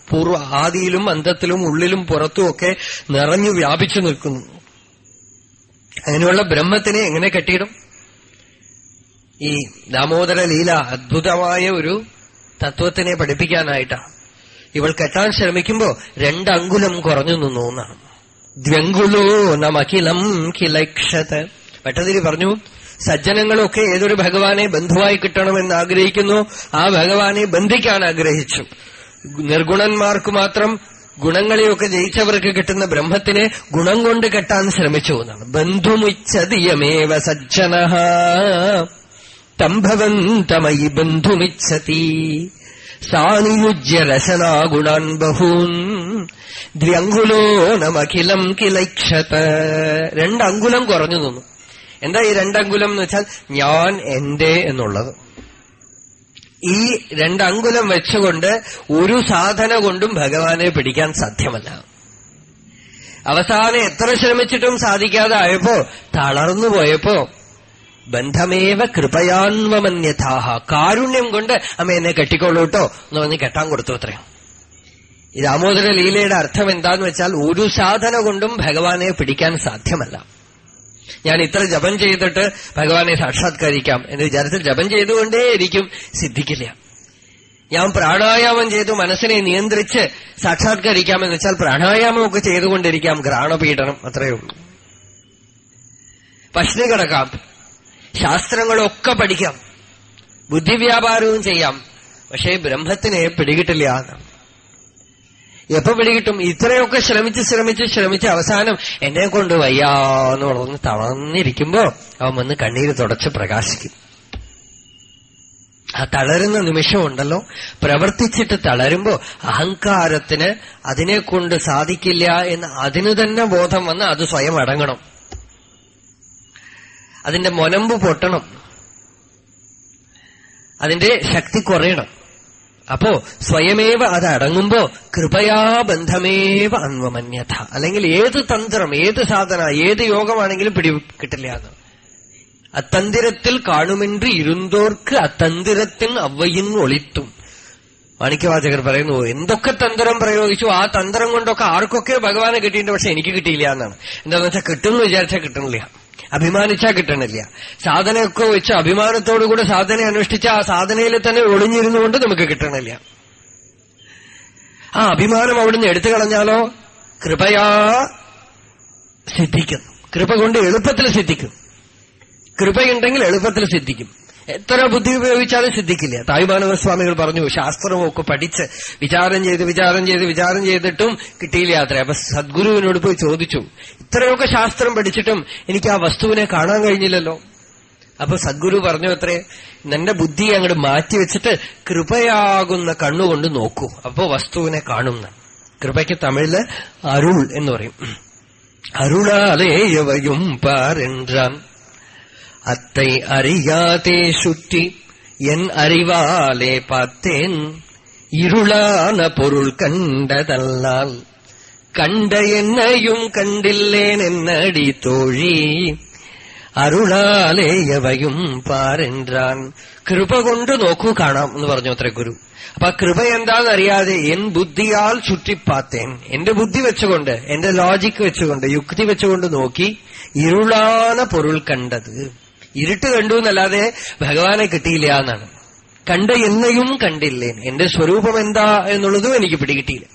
പൂർവ ആദിയിലും അന്തത്തിലും ഉള്ളിലും പുറത്തുമൊക്കെ നിറഞ്ഞു വ്യാപിച്ചു നിൽക്കുന്നു. അങ്ങനെയുള്ള ബ്രഹ്മത്തിനെ എങ്ങനെ കെട്ടിയിടും? ഈ ദാമോദര ലീല അദ്ഭുതമായ ഒരു തത്വത്തിനെ പഠിപ്പിക്കാനായിട്ടാണ് ഇവൾ കെട്ടാൻ ശ്രമിക്കുമ്പോ രണ്ടങ്കുലം കുറഞ്ഞു നിന്നു എന്നാണ്. ദ്വ്യങ്കുലോ നമഖിലം കിലക്ഷത്. ഭട്ടതിരി പറഞ്ഞു സജ്ജനങ്ങളൊക്കെ ഏതൊരു ഭഗവാനെ ബന്ധുവായി കിട്ടണമെന്ന് ആഗ്രഹിക്കുന്നു ആ ഭഗവാനെ ബന്ധിക്കാൻ ആഗ്രഹിച്ചു. നിർഗുണന്മാർക്ക് മാത്രം ഗുണങ്ങളെയൊക്കെ ജയിച്ചവർക്ക് കിട്ടുന്ന ബ്രഹ്മത്തിനെ ഗുണം കൊണ്ട് കെട്ടാൻ ശ്രമിച്ചു എന്നാണ്. ബന്ധുമുച്ചതിയമേവ സജ്ജന തംഭവന്തമയി ബന്ധുമിച്ഛതി. സാനുയുജ്യ രശനാ ഗുണാൻ ബഹൂൻ. ദ്വ്യങ്കുലോ നമഖിലം കിലൈക്ഷത. രണ്ടങ്കുലം കുറഞ്ഞു നിന്നു. എന്താ ഈ രണ്ടങ്കുലം എന്ന് വെച്ചാൽ ഞാൻ എന്റെ എന്നുള്ളത്. ഈ രണ്ടങ്കുലം വെച്ചുകൊണ്ട് ഒരു സാധന കൊണ്ടും ഭഗവാനെ പിടിക്കാൻ സാധ്യമല്ല. അവസാനം എത്ര ശ്രമിച്ചിട്ടും സാധിക്കാതെ ആയപ്പോ തളർന്നു പോയപ്പോ ബന്ധമേവ കൃപയാൻവമന്യഥാഹ കാരുണ്യം കൊണ്ട് അമ്മ എന്നെ കെട്ടിക്കോളൂ കേട്ടോ. എന്ന് പറഞ്ഞ് കെട്ടാൻ കൊടുത്തു അത്രയും. ഈ ദാമോദര ലീലയുടെ അർത്ഥം എന്താന്ന് വെച്ചാൽ ഒരു സാധന കൊണ്ടും ഭഗവാനെ പിടിക്കാൻ സാധ്യമല്ല. ഞാൻ ഇത്ര ജപം ചെയ്തിട്ട് ഭഗവാനെ സാക്ഷാത്കരിക്കാം എന്ന് വിചാരത്തിൽ ജപം ചെയ്തുകൊണ്ടേയിരിക്കും സിദ്ധിക്കില്ല. ഞാൻ പ്രാണായാമം ചെയ്തു മനസ്സിനെ നിയന്ത്രിച്ച് സാക്ഷാത്കരിക്കാമെന്ന് വെച്ചാൽ പ്രാണായാമമൊക്കെ ചെയ്തുകൊണ്ടിരിക്കാം. ഗ്രാണപീഠനം അത്രയേ ഉള്ളൂ. പശ്ചിമ കിടക്കാം. ശാസ്ത്രങ്ങളൊക്കെ പഠിക്കാം. ബുദ്ധിവ്യാപാരവും ചെയ്യാം. പക്ഷേ ബ്രഹ്മത്തിനെ പിടികിട്ടില്ല. എപ്പൊ പിടികിട്ടും? ഇത്രയൊക്കെ ശ്രമിച്ച് ശ്രമിച്ച് ശ്രമിച്ച് അവസാനം എന്നെ കൊണ്ട് വയ്യാന്ന് പറഞ്ഞ് തളർന്നിരിക്കുമ്പോ അവൻ വന്ന് കണ്ണീര് തുടച്ച് പ്രകാശിക്കും. ആ തളരുന്ന നിമിഷമുണ്ടല്ലോ പ്രവർത്തിച്ചിട്ട് തളരുമ്പോ അഹങ്കാരത്തിന് അതിനെ കൊണ്ട് സാധിക്കില്ല എന്ന് അതിന് തന്നെ ബോധം വന്ന് അത് സ്വയം അടങ്ങണം. അതിന്റെ മൊനമ്പ് പൊട്ടണം. അതിന്റെ ശക്തി കുറയണം. അപ്പോ സ്വയമേവ അത് അടങ്ങുമ്പോ കൃപയാ ബന്ധമേവ അന്വമന്യഥ. അല്ലെങ്കിൽ ഏത് തന്ത്രം ഏത് സാധന ഏത് യോഗമാണെങ്കിലും പിടി കിട്ടില്ല എന്ന്. അത്തന്തിരത്തിൽ കാണുമെന്ന് ഇരുന്തോർക്ക് അത്തന്തിരത്തിൽ അവയിൻ ഒളിത്തും. മാണിക്യവാചകർ പറയുന്നു എന്തൊക്കെ തന്ത്രം പ്രയോഗിച്ചു? ആ തന്ത്രം കൊണ്ടൊക്കെ ആർക്കൊക്കെ ഭഗവാനെ കിട്ടിയിട്ടുണ്ട് പക്ഷെ എനിക്ക് കിട്ടിയില്ല എന്നാണ്. എന്താണെന്ന് വെച്ചാൽ കിട്ടുമെന്ന് വിചാരിച്ചാൽ കിട്ടണില്ല അഭിമാനിച്ചാ കിട്ടണില്ല. സാധനയൊക്കെ വെച്ച് അഭിമാനത്തോടുകൂടെ സാധന അനുഷ്ഠിച്ച ആ സാധനയിൽ തന്നെ ഒളിഞ്ഞിരുന്നുകൊണ്ട് നമുക്ക് കിട്ടണില്ല. ആ അഭിമാനം അവിടുന്ന് എടുത്തു കളഞ്ഞാലോ? കൃപയാ സിദ്ധിക്കുന്നു കൃപ കൊണ്ട് എളുപ്പത്തിൽ സിദ്ധിക്കും. കൃപയുണ്ടെങ്കിൽ എളുപ്പത്തിൽ സിദ്ധിക്കും. എത്ര ബുദ്ധി ഉപയോഗിച്ചാലും സിദ്ധിക്കില്ല. തായ്മാനവസ്വാമികൾ പറഞ്ഞു ശാസ്ത്രമൊക്കെ പഠിച്ച് വിചാരം ചെയ്ത് വിചാരം ചെയ്ത് വിചാരം ചെയ്തിട്ടും കിട്ടിയില്ല അത്ര. അപ്പൊ സദ്ഗുരുവിനോട് പോയി ചോദിച്ചു. ഇത്രയൊക്കെ ശാസ്ത്രം പഠിച്ചിട്ടും എനിക്ക് ആ വസ്തുവിനെ കാണാൻ കഴിഞ്ഞില്ലല്ലോ. അപ്പൊ സദ്ഗുരു പറഞ്ഞു അത്രേ നിന്റെ ബുദ്ധി അങ്ങോട്ട് മാറ്റിവെച്ചിട്ട് കൃപയാകുന്ന കണ്ണുകൊണ്ട് നോക്കൂ. അപ്പോ വസ്തുവിനെ കാണുന്ന കൃപയ്ക്ക് തമിഴിൽ അരുൾ എന്ന് പറയും. അരുളാലേയവയും പാരൻ அத்தை அறியாதே சுற்றி என் அறிவாலே பார்த்தேன் இருளான பொருள் கண்டதல்லால் கண்ட என்னையும் கண்டில்லேன் என்னடி தோழி അരുളാലേയവയും പാരെൻറാൻ കൃപ കൊണ്ട് നോക്കൂ കാണാം എന്ന് പറഞ്ഞു അത്ര ഗുരു അപ്പൊ ആ കൃപ എന്താണെന്നറിയാതെ എൻ ബുദ്ധിയാൽ ചുറ്റിപ്പാത്തേൻ എന്റെ ബുദ്ധി വെച്ചുകൊണ്ട് എന്റെ ലോജിക്ക് വെച്ചുകൊണ്ട് യുക്തി വെച്ചുകൊണ്ട് നോക്കി ഇരുളാന പൊരുൾ കണ്ടത് ഇരുട്ട് കണ്ടു എന്നല്ലാതെ ഭഗവാനെ കിട്ടിയില്ല എന്നാണ് കണ്ട എന്നെയും കണ്ടില്ലേൻ എന്റെ സ്വരൂപം എന്താ എന്നുള്ളതും എനിക്ക് പിടികിട്ടിയില്ല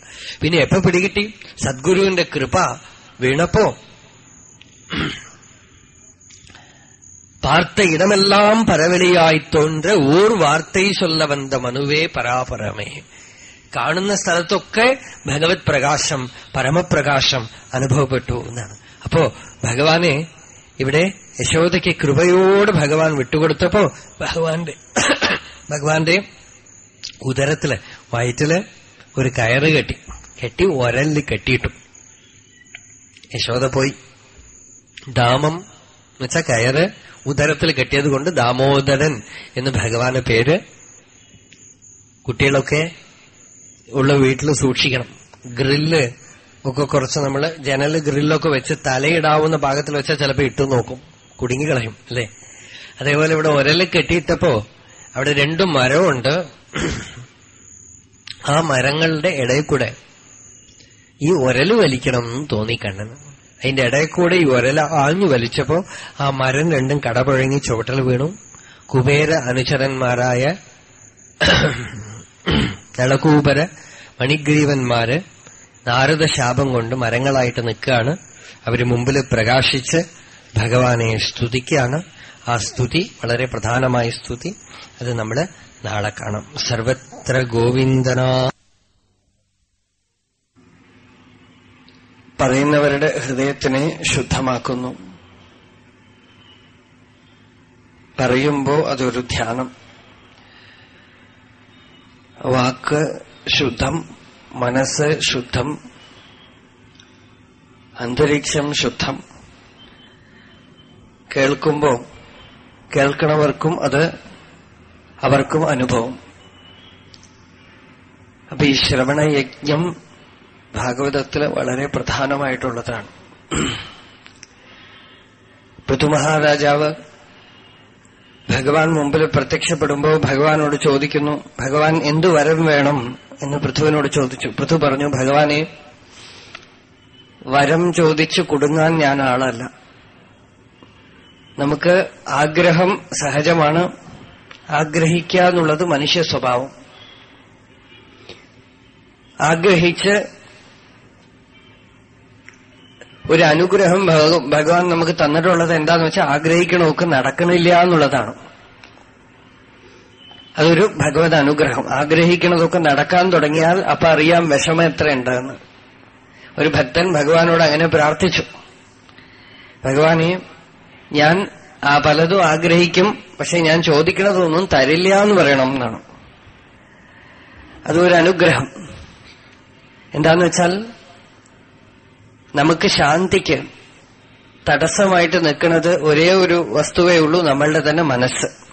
പിന്നെ എപ്പോ പിടികിട്ടി സദ്ഗുരുവിന്റെ കൃപ വീണപ്പോ பார்த்த இடமெல்லாம் பரவெளியாய்த் தோன்ற ഓർ വാർത്തൈ ചൊല്ല വന്ന മനുവേ പരാപരമേ കാണുന്ന സ്ഥലത്തൊക്കെ ഭഗവത് പ്രകാശം പരമപ്രകാശം അനുഭവപ്പെട്ടു എന്നാണ് അപ്പോ ഭഗവാനെ ഇവിടെ യശോദയ്ക്ക് കൃപയോട് ഭഗവാൻ വിട്ടുകൊടുത്തപ്പോ ഭഗവാന്റെ ഭഗവാന്റെ ഉദരത്തിൽ വയറ്റിൽ ഒരു കയറ് കെട്ടി കെട്ടി ഒരലിൽ കെട്ടിയിട്ടു. യശോദ പോയി. ദാമം എന്നുവെച്ചാ കയറ് ഉദരത്തിൽ കെട്ടിയത് കൊണ്ട് ദാമോദരൻ എന്ന് ഭഗവാന്റെ പേര്. കുട്ടികളൊക്കെ ഉള്ള വീട്ടിൽ സൂക്ഷിക്കണം. ഗ്രില്ല് ഒക്കെ കുറച്ച് നമ്മൾ ജനൽ ഗ്രില്ലൊക്കെ വെച്ച് തലയിടാവുന്ന ഭാഗത്തിൽ വെച്ചാൽ ചിലപ്പോൾ ഇട്ടു നോക്കും. കുടുങ്ങി കളയും അല്ലേ? അതേപോലെ ഇവിടെ ഒരൽ കെട്ടിയിട്ടപ്പോ അവിടെ രണ്ടു മരമുണ്ട് ആ മരങ്ങളുടെ ഇടയിൽ കൂടെ ഈ ഒരൽ വലിക്കണം എന്ന് തോന്നി കണ്ണന്. അതിന്റെ ഇടയിൽ കൂടെ ഈ ഒരല ആഞ്ഞു വലിച്ചപ്പോ ആ മരം രണ്ടും കടപുഴങ്ങി ചുവട്ടൽ വീണു. കുബേര അനുചരന്മാരായ നളകൂപര മണിഗ്രീവന്മാര് നാരദ ശാപം കൊണ്ട് മരങ്ങളായിട്ട് നിൽക്കുകയാണ്. അവർ മുമ്പിൽ പ്രകാശിച്ച് ഭഗവാനെ സ്തുതിക്കുകയാണ്. ആ സ്തുതി വളരെ പ്രധാനമായ സ്തുതി. അത് നമ്മൾ നാളെ കാണാം. സർവത്ര ഗോവിന്ദനാ. പറയുന്നവരുടെ ഹൃദയത്തിനെ ശുദ്ധമാക്കുന്നു. പറയുമ്പോ അതൊരു ധ്യാനം. വാക്ക് ശുദ്ധം. മനസ്സ് ശുദ്ധം അന്തരീക്ഷം ശുദ്ധം. കേൾക്കുമ്പോൾ കേൾക്കണവർക്കും അത് അവർക്കും അനുഭവം. അപ്പൊ ഈ ശ്രവണയജ്ഞം ഭാഗവതത്തിൽ വളരെ പ്രധാനമായിട്ടുള്ളതാണ്. പൃഥുമഹാരാജാവ് ഭഗവാൻ മുമ്പിൽ പ്രത്യക്ഷപ്പെടുമ്പോൾ ഭഗവാനോട് ചോദിക്കുന്നു ഭഗവാൻ എന്തു വരം വേണം? എന്ന് പൃഥുവിനോട് ചോദിച്ചു. പൃഥു പറഞ്ഞു ഭഗവാനെ വരം ചോദിച്ചു കൊടുങ്ങാൻ ഞാൻ ആളല്ല. നമുക്ക് ആഗ്രഹം സഹജമാണ്. ആഗ്രഹിക്കുക എന്നുള്ളത് മനുഷ്യ സ്വഭാവം. ആഗ്രഹിച്ച് ഒരു അനുഗ്രഹം ഭഗവാൻ നമുക്ക് തന്നിട്ടുള്ളത് എന്താന്ന് വെച്ചാൽ ആഗ്രഹിക്കണമൊക്കെ നടക്കണില്ല എന്നുള്ളതാണ്. അതൊരു ഭഗവത് അനുഗ്രഹം. ആഗ്രഹിക്കണതൊക്കെ നടക്കാൻ തുടങ്ങിയാൽ അപ്പൊ അറിയാം വിഷമം എത്ര ഉണ്ടെന്ന് ഒരു ഭക്തൻ ഭഗവാനോട് അങ്ങനെ പ്രാർത്ഥിച്ചു. ഭഗവാനെ ഞാൻ ആ പലതും ആഗ്രഹിക്കും പക്ഷെ ഞാൻ ചോദിക്കണതൊന്നും തരില്ല എന്ന് പറയണം എന്നാണ്. അതൊരു അനുഗ്രഹം. എന്താന്ന് വെച്ചാൽ നമുക്ക് ശാന്തിക്ക് തടസ്സമായിട്ട് നിൽക്കുന്നത് ഒരേ ഒരു വസ്തുവേ ഉള്ളൂ നമ്മളുടെ തന്നെ മനസ്സ്.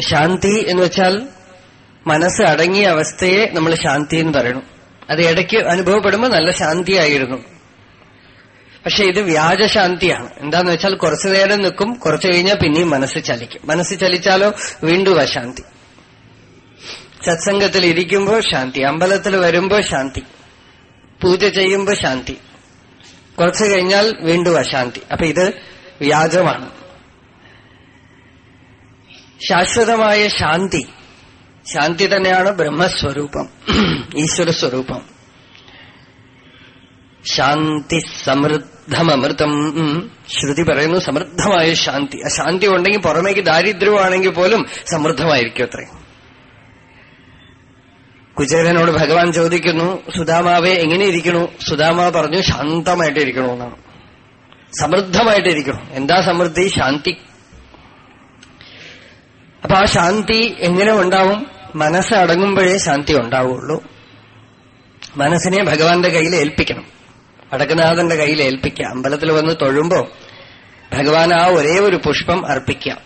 ശാന്തി എന്ന് വെച്ചാൽ മനസ്സ് അടങ്ങിയ അവസ്ഥയെ നമ്മൾ ശാന്തി എന്ന് പറയണം അത് ഇടയ്ക്ക് അനുഭവപ്പെടുമ്പോൾ നല്ല ശാന്തിയായിരുന്നു. പക്ഷെ ഇത് വ്യാജശാന്തിയാണ് എന്താന്ന് വെച്ചാൽ കുറച്ചു നേരം നിൽക്കും കുറച്ചു കഴിഞ്ഞാൽ പിന്നെയും മനസ്സ് ചലിക്കും. മനസ്സ് ചലിച്ചാലോ വീണ്ടും അശാന്തി സത്സംഗത്തിൽ ഇരിക്കുമ്പോൾ ശാന്തി അമ്പലത്തിൽ വരുമ്പോൾ ശാന്തി പൂജ ചെയ്യുമ്പോൾ ശാന്തി കുറച്ചു കഴിഞ്ഞാൽ വീണ്ടും അശാന്തി അപ്പൊ ഇത് വ്യാജമാണ്. ശാശ്വതമായ ശാന്തി. ശാന്തി തന്നെയാണ് ബ്രഹ്മസ്വരൂപം. ഈശ്വര സ്വരൂപം ശാന്തി സമൃദ്ധമൃതം ശ്രുതി പറയുന്നു സമൃദ്ധമായ ശാന്തി. ആ ശാന്തി ഉണ്ടെങ്കിൽ പുറമേക്ക് ദാരിദ്ര്യമാണെങ്കിൽ പോലും സമൃദ്ധമായിരിക്കും അത്രയും കുചേരനോട് ഭഗവാൻ ചോദിക്കുന്നു സുധാമാവെ എങ്ങനെ ഇരിക്കണു? സുധാമ പറഞ്ഞു ശാന്തമായിട്ട് ഇരിക്കണു എന്നാണ്. സമൃദ്ധമായിട്ട് ഇരിക്കണം എന്താ സമൃദ്ധി? ശാന്തി അപ്പൊ ആ ശാന്തി എങ്ങനെ ഉണ്ടാവും? മനസ്സ് അടങ്ങുമ്പോഴേ ശാന്തി ഉണ്ടാവുള്ളൂ. മനസ്സിനെ ഭഗവാന്റെ കയ്യിൽ ഏൽപ്പിക്കണം. വടക്കനാഥന്റെ കയ്യിൽ ഏൽപ്പിക്കാം അമ്പലത്തിൽ വന്ന് തൊഴുമ്പോ ഭഗവാൻ ആ ഒരേ ഒരു പുഷ്പം അർപ്പിക്കാം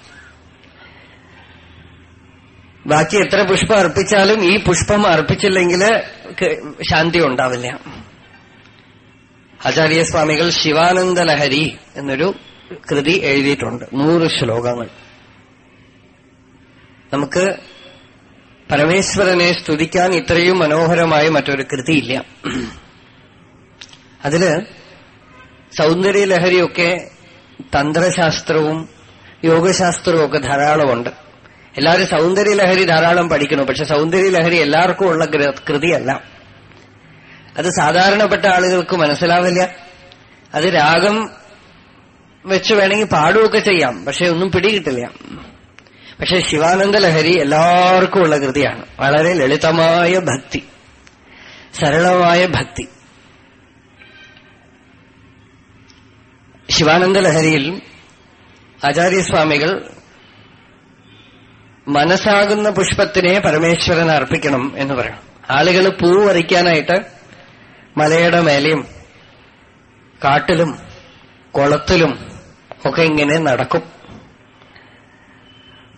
ബാക്കി എത്ര പുഷ്പം അർപ്പിച്ചാലും ഈ പുഷ്പം അർപ്പിച്ചില്ലെങ്കിൽ ശാന്തി ഉണ്ടാവില്ല. ആചാര്യസ്വാമികൾ ശിവാനന്ദ ലഹരി എന്നൊരു കൃതി എഴുതിയിട്ടുണ്ട്. നൂറ് ശ്ലോകങ്ങൾ. നമുക്ക് പരമേശ്വരനെ സ്തുതിക്കാൻ ഇത്രയും മനോഹരമായ മറ്റൊരു കൃതിയില്ല. അതിൽ സൗന്ദര്യലഹരിയൊക്കെ തന്ത്രശാസ്ത്രവും യോഗശാസ്ത്രവും ഒക്കെ ധാരാളമുണ്ട്. എല്ലാവരും സൗന്ദര്യലഹരി ധാരാളം പഠിക്കണം പക്ഷെ സൗന്ദര്യലഹരി എല്ലാവർക്കും ഉള്ള കൃതിയല്ല. അത് സാധാരണപ്പെട്ട ആളുകൾക്ക് മനസ്സിലാവില്ല. അത് രാഗം വെച്ച് വേണമെങ്കിൽ പാടുകയൊക്കെ ചെയ്യാം. പക്ഷെ ഒന്നും പിടികിട്ടില്ല. പക്ഷെ ശിവാനന്ദ ലഹരി എല്ലാവർക്കും ഉള്ള കൃതിയാണ്. വളരെ ലളിതമായ ഭക്തി. സരളമായ ഭക്തി. ശിവാനന്ദ ലഹരിയിൽ ആചാര്യസ്വാമികൾ മനസ്സാകുന്ന പുഷ്പത്തിനെ പരമേശ്വരൻ അർപ്പിക്കണം എന്ന് പറയണം. ആളുകൾ പൂ പറിക്കാനായിട്ട് മലയുടെ മേലെയും കാട്ടിലും കുളത്തിലും ഒക്കെ ഇങ്ങനെ നടക്കും.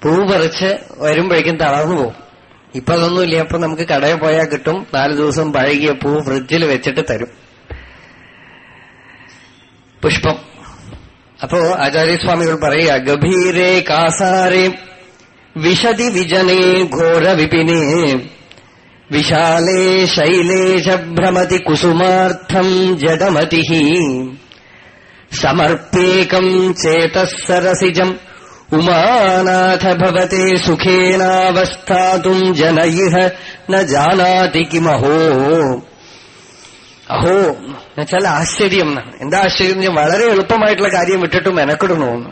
പൂ പറിച്ച് വരുമ്പോഴേക്കും തളർന്നു പോകും ഇപ്പൊ അതൊന്നുമില്ല അപ്പൊ നമുക്ക് കടയിൽ പോയാൽ കിട്ടും. നാല് ദിവസം പഴകിയ പൂ ഫ്രിഡ്ജിൽ വെച്ചിട്ട് തരും. പുഷ്പം. അപ്പോ ആചാര്യസ്വാമികൾ പറയുക ഗഭീരേ കാസാരേ വിശതി വിജനേ ഘോര വിപിനേ വിശാലേ ശൈലേ ച ഭ്രമതി കുസുമാർത്ഥം ജഡമതി സമർപ്പേകം ചേതസരസിജം ഉമാനാഥ ഭവത്തെ സുഖേനാവസ്ഥാതും ജനയിഹ ന ജാനാതി കിമഹോ. അഹോ എന്നുവെച്ചാൽ ആശ്ചര്യം എന്നാണ്. എന്താ ആശ്ചര്യം? ഞാൻ വളരെ എളുപ്പമായിട്ടുള്ള കാര്യം വിട്ടിട്ട് മെനക്കെടണമെന്ന്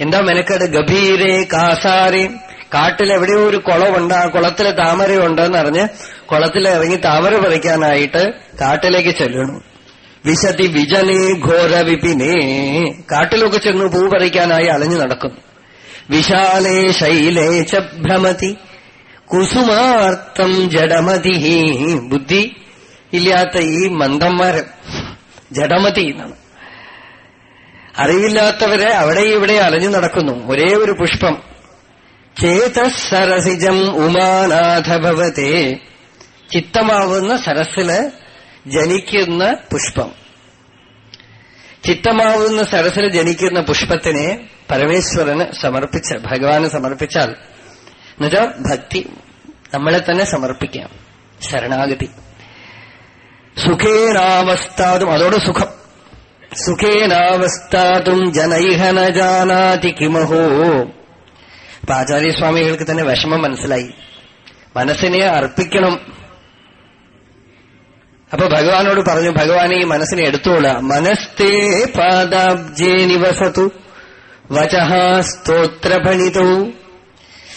എന്താ മെനക്കെട്? ഗഭീരെ കാസാരെ കാട്ടിൽ എവിടെയോ ഒരു കുളമുണ്ട് ആ കുളത്തിലെ താമരയുണ്ടെന്ന് അറിഞ്ഞ് കുളത്തിൽ ഇറങ്ങി താമര പറിക്കാനായിട്ട് കാട്ടിലേക്ക് ചെല്ലണം. വിശതി വിജനേ ഘോര വിപിനേ കാട്ടിലൊക്കെ ചെന്ന് പൂ പറിക്കാനായി അലഞ്ഞു നടക്കുന്നു. വിശാലേ ശൈലേ ച ഭ്രമതി. കുസുമാർത്ഥം ജഡമതി ബുദ്ധി ഇല്ലാത്ത ഈ മന്ദന്മാരൻ ജഡമതി എന്നാണ്. അറിവില്ലാത്തവരെ അവിടെ ഇവിടെ അലഞ്ഞു നടക്കുന്നു. ഒരേ ഒരു പുഷ്പം. ചേതസരസിജം ഉമാനാഥ ഭവത്തെ ചിത്തമാവുന്ന സരസിൽ ജനിക്കുന്ന പുഷ്പം. ചിത്തമാവുന്ന സരസിൽ ജനിക്കുന്ന പുഷ്പത്തിനെ പരമേശ്വരന് സമർപ്പിച്ച ഭഗവാന് സമർപ്പിച്ചാൽ എന്നുവെച്ചാൽ ഭക്തി നമ്മളെ തന്നെ സമർപ്പിക്കാം. ശരണാഗതി. സുഖേനാവസ്ഥാതും അതോട് സുഖം. സുഖേനാവസ്ഥാതും ജനൈഹന ജാനാതി കിമഹോ. ഇപ്പൊ ആചാര്യസ്വാമികൾക്ക് തന്നെ വിഷമം മനസ്സിലായി. മനസ്സിനെ അർപ്പിക്കണം. അപ്പൊ ഭഗവാനോട് പറഞ്ഞു ഭഗവാൻ ഈ മനസ്സിനെ എടുത്തോള. മനസ്തേ പാദാബ്ജേ നിവസതു വചഹ സ്തോത്രഭണിതോ.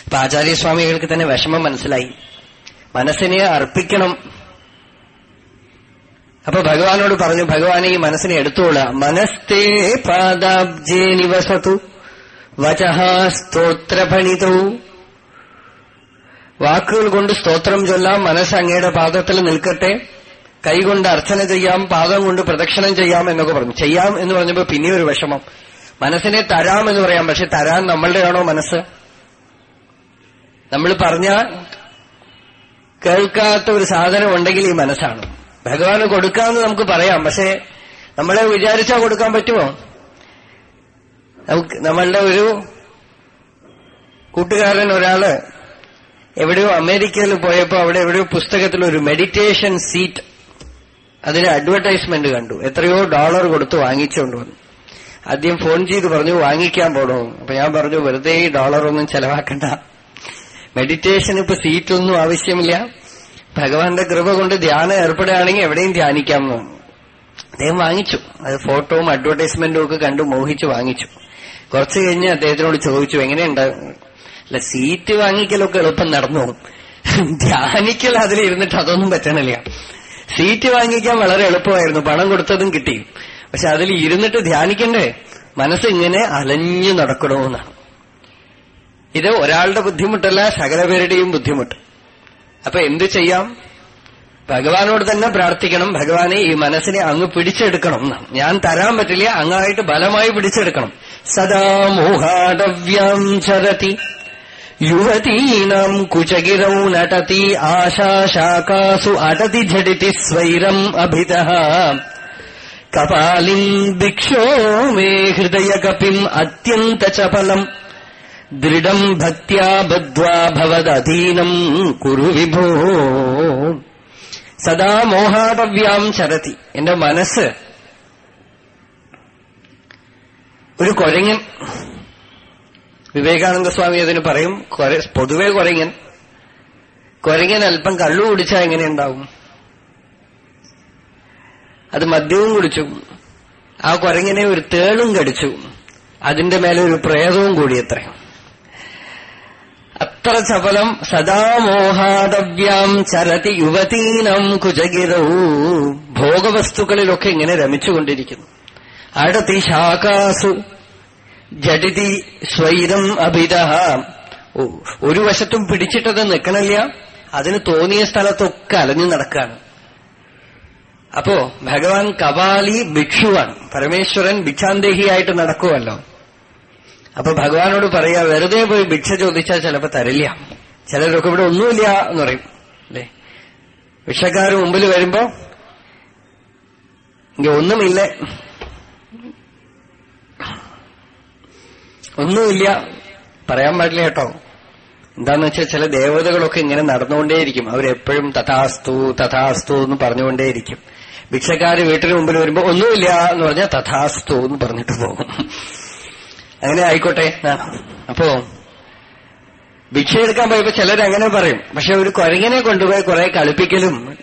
അപ്പൊ ആചാര്യസ്വാമികൾക്ക് തന്നെ വിഷമം മനസ്സിലായി. മനസ്സിനെ അർപ്പിക്കണം. അപ്പൊ ഭഗവാനോട് പറഞ്ഞു ഭഗവാൻ ഈ മനസ്സിനെ എടുത്തോള. മനസ്തേ പാദാബ്ജേ നിവസതു വചഹ സ്തോത്രഭണിതോ. വാക്കുകൾ കൊണ്ട് സ്തോത്രം ചൊല്ലാം മനസ്സ് അങ്ങയുടെ പാദത്തിൽ നിൽക്കട്ടെ. കൈകൊണ്ട് അർച്ചന ചെയ്യാം പാദം കൊണ്ട് പ്രദക്ഷിണം ചെയ്യാം എന്നൊക്കെ പറഞ്ഞു. ചെയ്യാം എന്ന് പറഞ്ഞപ്പോ പിന്നെ ഒരു വിഷമം. മനസ്സിനെ തരാം എന്ന് പറയാം പക്ഷെ തരാൻ നമ്മളുടെയാണോ മനസ്സ്? നമ്മൾ പറഞ്ഞ കേൾക്കാത്ത ഒരു സാധനം ഉണ്ടെങ്കിൽ ഈ മനസ്സാണ്. ഭഗവാന് കൊടുക്കാമെന്ന് നമുക്ക് പറയാം പക്ഷേ നമ്മളെ വിചാരിച്ചാൽ കൊടുക്കാൻ പറ്റുമോ? നമ്മളുടെ ഒരു കൂട്ടുകാരൻ ഒരാൾ എവിടെയോ അമേരിക്കയിൽ പോയപ്പോ അവിടെ എവിടെയോ പുസ്തകത്തിൽ ഒരു മെഡിറ്റേഷൻ സീറ്റ് അതിന് അഡ്വർടൈസ്മെന്റ് കണ്ടു. എത്രയോ ഡോളർ കൊടുത്ത് വാങ്ങിച്ചുകൊണ്ട് വന്നു. ആദ്യം ഫോൺ ചെയ്ത് പറഞ്ഞു വാങ്ങിക്കാൻ പോണോ? അപ്പൊ ഞാൻ പറഞ്ഞു വെറുതെ ഈ ഡോളർ ഒന്നും ചെലവാക്കണ്ട. മെഡിറ്റേഷൻ ഇപ്പൊ സീറ്റൊന്നും ആവശ്യമില്ല. ഭഗവാന്റെ കൃപ കൊണ്ട് ധ്യാനം ഏർപ്പെടുകയാണെങ്കിൽ എവിടെയും ധ്യാനിക്കാം എന്ന് പറഞ്ഞു. അദ്ദേഹം വാങ്ങിച്ചു. അത് ഫോട്ടോവും അഡ്വർടൈസ്മെന്റും ഒക്കെ കണ്ടു മോഹിച്ചു വാങ്ങിച്ചു. കുറച്ചു കഴിഞ്ഞ് അദ്ദേഹത്തിനോട് ചോദിച്ചു എങ്ങനെയുണ്ട്? അല്ല സീറ്റ് വാങ്ങിക്കലൊക്കെ എളുപ്പം നടന്നു ധ്യാനിക്കൽ അതിലിരുന്നിട്ട് അതൊന്നും പറ്റണില്ല. സീറ്റ് വാങ്ങിക്കാൻ വളരെ എളുപ്പമായിരുന്നു. പണം കൊടുത്തതും കിട്ടി. പക്ഷെ അതിൽ ഇരുന്നിട്ട് ധ്യാനിക്കണ്ടേ? മനസ്സ് ഇങ്ങനെ അലഞ്ഞു നടക്കണമെന്നാണ് ഇത് ഒരാളുടെ ബുദ്ധിമുട്ടല്ല സകല പേരുടെയും ബുദ്ധിമുട്ട്. അപ്പൊ എന്തു ചെയ്യാം? ഭഗവാനോട് തന്നെ പ്രാർത്ഥിക്കണം. ഭഗവാനെ ഈ മനസ്സിനെ അങ്ങ് പിടിച്ചെടുക്കണം എന്നാണ്. ഞാൻ തരാൻ പറ്റില്ല അങ്ങായിട്ട് ബലമായി പിടിച്ചെടുക്കണം. സദാ മോഹാടവ്യാം ചരതി. യുവതീനാം കുചകിരൗ നടതി ആശാശാകാസു അടതി ഝടിതി സ്വൈരം അഭിത കപാലിം ദിക്ഷോ മേ ഹൃദയകപിം അത്യന്തചപലം ദൃഢം ഭക്യാ ബദ്ധ്വാ ഭവദധീനം കുരു വിഭോ. സദാ മോഹാടവ്യാം ചരതി. എന്റെ മനസ്സ് ഒരു കൊരങ്ങൻ വിവേകാനന്ദ സ്വാമി അതിന് പറയും പൊതുവെ കൊരങ്ങൻ. കൊരങ്ങൻ അല്പം കള്ളു കുടിച്ചാൽ എങ്ങനെയുണ്ടാവും അത് മദ്യവും കുടിച്ചു. ആ കൊരങ്ങനെ ഒരു തേളും കടിച്ചു. അതിന്റെ മേലെ ഒരു പ്രേതവും എത്ര അത്ര ചപലം സദാ മോഹാദവ്യാം ചരതി യുവതീനം കുജഗിരൗ ഭോഗവസ്തുക്കളിലൊക്കെ ഇങ്ങനെ രമിച്ചുകൊണ്ടിരിക്കുന്നു. അടതി ശാകാസു ജഡിതി സ്വൈരം അഭിത ഒരു വശത്തും പിടിച്ചിട്ടത് നിൽക്കണില്ല അതിന് തോന്നിയ സ്ഥലത്തൊക്കെ അലഞ്ഞു നടക്കാണ്. അപ്പോ ഭഗവാൻ കപാലി ഭിക്ഷുവാണ്. പരമേശ്വരൻ ഭിക്ഷാന്തേഹിയായിട്ട് നടക്കുമല്ലോ അപ്പൊ ഭഗവാനോട് പറയാ വെറുതെ പോയി ഭിക്ഷ ചോദിച്ചാൽ ചിലപ്പോ തരില്ല. ചിലരൊക്കെ ഇവിടെ ഒന്നുമില്ല എന്ന് പറയും. അല്ലേ? ഭിക്ഷക്കാർ മുമ്പിൽ വരുമ്പോ ഇങ്ങനെ ഒന്നുമില്ല. ഒന്നുമില്ല. പറയാൻ പാടില്ല കേട്ടോ. എന്താന്ന് വെച്ചാൽ ചില ദേവതകളൊക്കെ ഇങ്ങനെ നടന്നുകൊണ്ടേയിരിക്കും. അവരെപ്പോഴും തഥാസ്തു തഥാസ്തു എന്ന് പറഞ്ഞുകൊണ്ടേയിരിക്കും. ഭിക്ഷക്കാര് വീട്ടിന് മുമ്പിൽ വരുമ്പോ ഒന്നുമില്ല എന്ന് പറഞ്ഞാൽ തഥാസ്തു എന്ന് പറഞ്ഞിട്ട് പോകും. അങ്ങനെ ആയിക്കോട്ടെ. അപ്പോ ഭിക്ഷ എടുക്കാൻ പോയപ്പോ ചിലർ അങ്ങനെ പറയും. പക്ഷെ ഒരു കുരങ്ങനെ കൊണ്ടുപോയി കുറെ കളിപ്പിക്കലും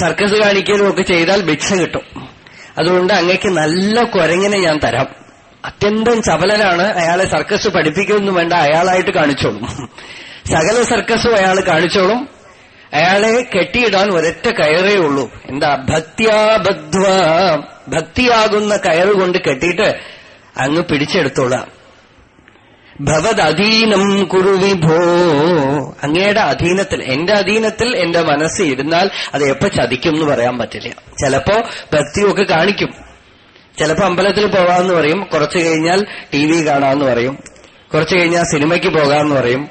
സർക്കസ് കാണിക്കലും ഒക്കെ ചെയ്താൽ ഭിക്ഷ കിട്ടും. അതുകൊണ്ട് അങ്ങക്ക് നല്ല കുരങ്ങനെ ഞാൻ തരാം. അത്യന്തം ചപലനാണ് അയാളെ സർക്കസ് പഠിപ്പിക്കൊന്നും വേണ്ട അയാളായിട്ട് കാണിച്ചോളും. സകല സർക്കസും അയാൾ കാണിച്ചോളും. അയാളെ കെട്ടിയിടാൻ ഒരൊറ്റ കയറേ ഉള്ളൂ. എന്താ? ഭക്തിയാബദ്ധ്വ ഭക്തിയാകുന്ന കയറ് കൊണ്ട് കെട്ടിയിട്ട് അങ്ങ് പിടിച്ചെടുത്തോളാം. ഭവദധീനം കുറുവിഭോ അങ്ങയുടെ അധീനത്തിൽ എന്റെ അധീനത്തിൽ എന്റെ മനസ്സ് ഇരുന്നാൽ അത് എപ്പോ ചതിക്കും എന്ന് പറയാൻ പറ്റില്ല. ചിലപ്പോ ഭക്തിയൊക്കെ കാണിക്കും. ചിലപ്പോ അമ്പലത്തിൽ പോകാമെന്ന് പറയും. കുറച്ചു കഴിഞ്ഞാൽ ടി വി കാണാമെന്ന് പറയും. കുറച്ചു കഴിഞ്ഞാൽ സിനിമയ്ക്ക് പോകാമെന്ന് പറയും.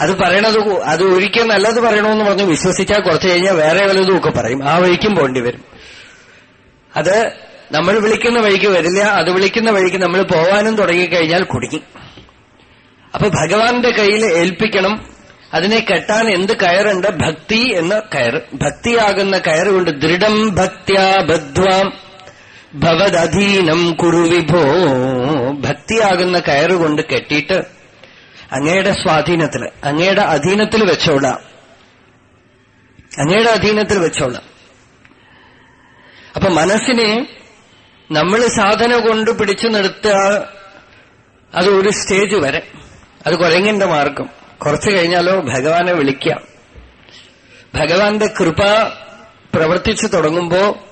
അത് പറയണത് അത് ഒരിക്കൽ നല്ലത് പറയണമെന്ന് പറഞ്ഞ് വിശ്വസിച്ചാൽ കുറച്ചു കഴിഞ്ഞാൽ വേറെ വല്ലതും ഒക്കെ പറയും. ആ വഴിക്കും പോകേണ്ടി വരും. അത് നമ്മൾ വിളിക്കുന്ന വഴിക്ക് വരില്ല. അത് വിളിക്കുന്ന വഴിക്ക് നമ്മൾ പോവാനും തുടങ്ങിക്കഴിഞ്ഞാൽ കുടുങ്ങി. അപ്പൊ ഭഗവാന്റെ കയ്യിൽ ഏൽപ്പിക്കണം. അതിനെ കെട്ടാൻ എന്ത് കയറുണ്ട്? ഭക്തി എന്ന കയർ ഭക്തിയാകുന്ന കയറുകൊണ്ട് ദൃഢം ഭക്ത്യാ ബദ്ധ്വാം. ഭവദധീനം കുരുവിഭോ ഭക്തിയാകുന്ന കയറുകൊണ്ട് കെട്ടിയിട്ട് അങ്ങയുടെ സ്വാധീനത്തിൽ അങ്ങയുടെ അധീനത്തിൽ വെച്ചോളാം. അങ്ങയുടെ അധീനത്തിൽ വെച്ചോളാം. അപ്പൊ മനസ്സിനെ നമ്മൾ സാധന കൊണ്ട് പിടിച്ചു നിർത്തുക അത് ഒരു സ്റ്റേജ് വരെ. അത് കുരങ്ങിന്റെ മാർഗം. കുറച്ചു കഴിഞ്ഞാലോ ഭഗവാനെ വിളിക്കാം. ഭഗവാന്റെ കൃപ പ്രവർത്തിച്ചു തുടങ്ങുമ്പോ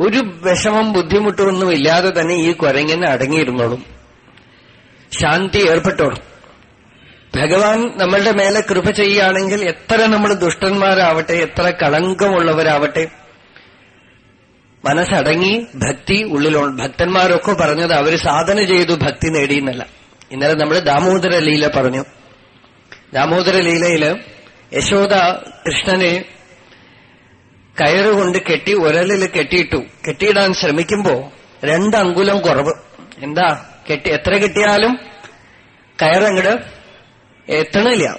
ഒരു വിഷമം ബുദ്ധിമുട്ടൊന്നും ഇല്ലാതെ തന്നെ ഈ കുരങ്ങിന് അടങ്ങിയിരുന്നോളും. ശാന്തി ഏർപ്പെട്ടോളും. ഭഗവാൻ നമ്മളുടെ മേലെ കൃപ ചെയ്യുകയാണെങ്കിൽ എത്ര നമ്മൾ ദുഷ്ടന്മാരാവട്ടെ എത്ര കളങ്കമുള്ളവരാവട്ടെ. മനസ്സടങ്ങി ഭക്തി ഉള്ളിലോ ഭക്തന്മാരൊക്കെ പറഞ്ഞത് അവർ സാധന ചെയ്തു ഭക്തി നേടി എന്നല്ല. ഇന്നലെ നമ്മൾ ദാമോദര ലീല പറഞ്ഞു. ദാമോദര ലീലയിൽ യശോദ കൃഷ്ണനെ കയറുകൊണ്ട് കെട്ടി ഉരലിൽ കെട്ടിയിട്ടു. കെട്ടിയിടാൻ ശ്രമിക്കുമ്പോ രണ്ടങ്കുലം കുറവ്. എന്താ? കെട്ടി എത്ര കെട്ടിയാലും കയറങ്ങട് എത്തണില്ല.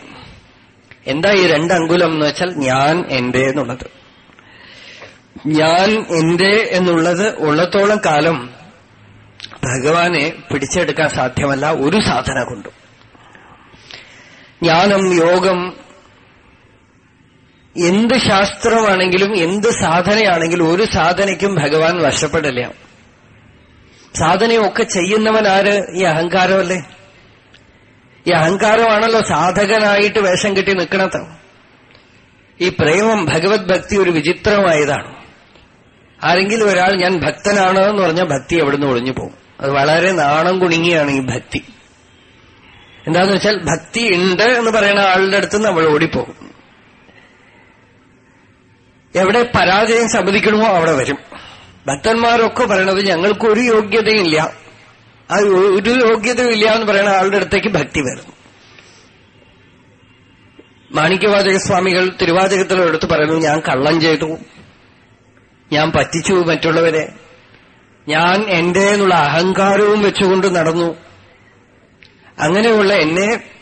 എന്താ ഈ രണ്ടങ്കുലം എന്ന് വെച്ചാൽ ഞാൻ എന്റെ എന്നുള്ളത്. ഞാൻ എന്റെ എന്നുള്ളത് ഉള്ളത്തോളം കാലം ഭഗവാനെ പിടിച്ചെടുക്കാൻ സാധ്യമല്ല ഒരു സാധന കൊണ്ടും. ജ്ഞാനം യോഗം എന്ത് ശാസ്ത്രമാണെങ്കിലും എന്ത് സാധനയാണെങ്കിലും ഒരു സാധനയ്ക്കും ഭഗവാൻ വശപ്പെടില്ല. സാധനയൊക്കെ ചെയ്യുന്നവൻ ആര്? ഈ അഹങ്കാരമല്ലേ? ഈ അഹങ്കാരമാണല്ലോ സാധകനായിട്ട് വേഷം കെട്ടി നിൽക്കണത്. ഈ പ്രേമം ഭഗവത് ഭക്തി ഒരു വിചിത്രമായതാണ്. ആരെങ്കിലും ഒരാൾ ഞാൻ ഭക്തനാണ് എന്ന് പറഞ്ഞാൽ ഭക്തി എവിടുന്ന് ഒളിഞ്ഞു പോകും. അത് വളരെ നാണം കുണുങ്ങിയാണ് ഈ ഭക്തി. എന്താന്ന് വെച്ചാൽ ഭക്തി ഉണ്ട് എന്ന് പറയുന്ന ആളുടെ അടുത്ത് നമ്മൾ ഓടിപ്പോകും. എവിടെ പരാജയം സമ്മതിക്കണമോ അവിടെ വരും. ഭക്തന്മാരൊക്കെ പറയണത് ഞങ്ങൾക്ക് ഒരു യോഗ്യതയില്ല. ആ ഒരു യോഗ്യതയില്ല എന്ന് പറയുന്ന ആളുടെ അടുത്തേക്ക് ഭക്തി വരുന്നു മാണിക്യവാചക സ്വാമികൾ തിരുവാചകത്തിലെടുത്ത് പറയുന്നു ഞാൻ കള്ളം ചെയ്തു. ഞാൻ പറ്റിച്ചു മറ്റുള്ളവരെ. ഞാൻ എന്റെ എന്നുള്ള അഹങ്കാരവും വെച്ചുകൊണ്ട് നടന്നു. അങ്ങനെയുള്ള എന്നെ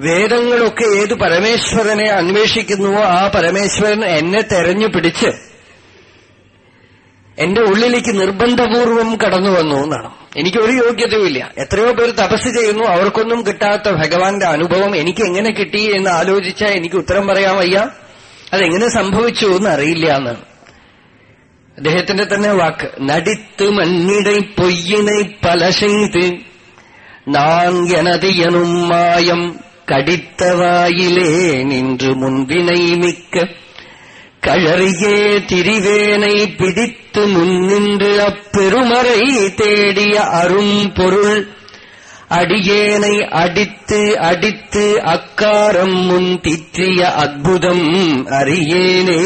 വേദങ്ങളൊക്കെ ഏത് പരമേശ്വരനെ അന്വേഷിക്കുന്നുവോ ആ പരമേശ്വരൻ എന്നെ തെരഞ്ഞു പിടിച്ച് എന്റെ ഉള്ളിലേക്ക് നിർബന്ധപൂർവം കടന്നു വന്നു എന്നാണ്. എനിക്കൊരു യോഗ്യതയുമില്ല. എത്രയോ പേര് തപസ് ചെയ്യുന്നു. അവർക്കൊന്നും കിട്ടാത്ത ഭഗവാന്റെ അനുഭവം എനിക്ക് എങ്ങനെ കിട്ടി എന്ന് ആലോചിച്ചാൽ എനിക്ക് ഉത്തരം പറയാൻ വയ്യ. അതെങ്ങനെ സംഭവിച്ചു എന്ന്. അറിയില്ല എന്നാണ് അദ്ദേഹത്തിന്റെ തന്നെ വാക്ക് നടിത്ത് മണ്ണിടെ പൊയ്യിനെ പലശങ്ക് ചെയ്ത് നാൻ എനതിയനും മായം மாயம் கடித்தவாயிலே நின்று முன்பினை மிக்க கழறியே திரிவேனை பிடித்து முன்னின்று அப்பெருமறை தேடிய அரும் பொருள் அடியேனை அடித்து அடித்து அக்காரம் முன் திற்றிய அற்புதம் அறியேனே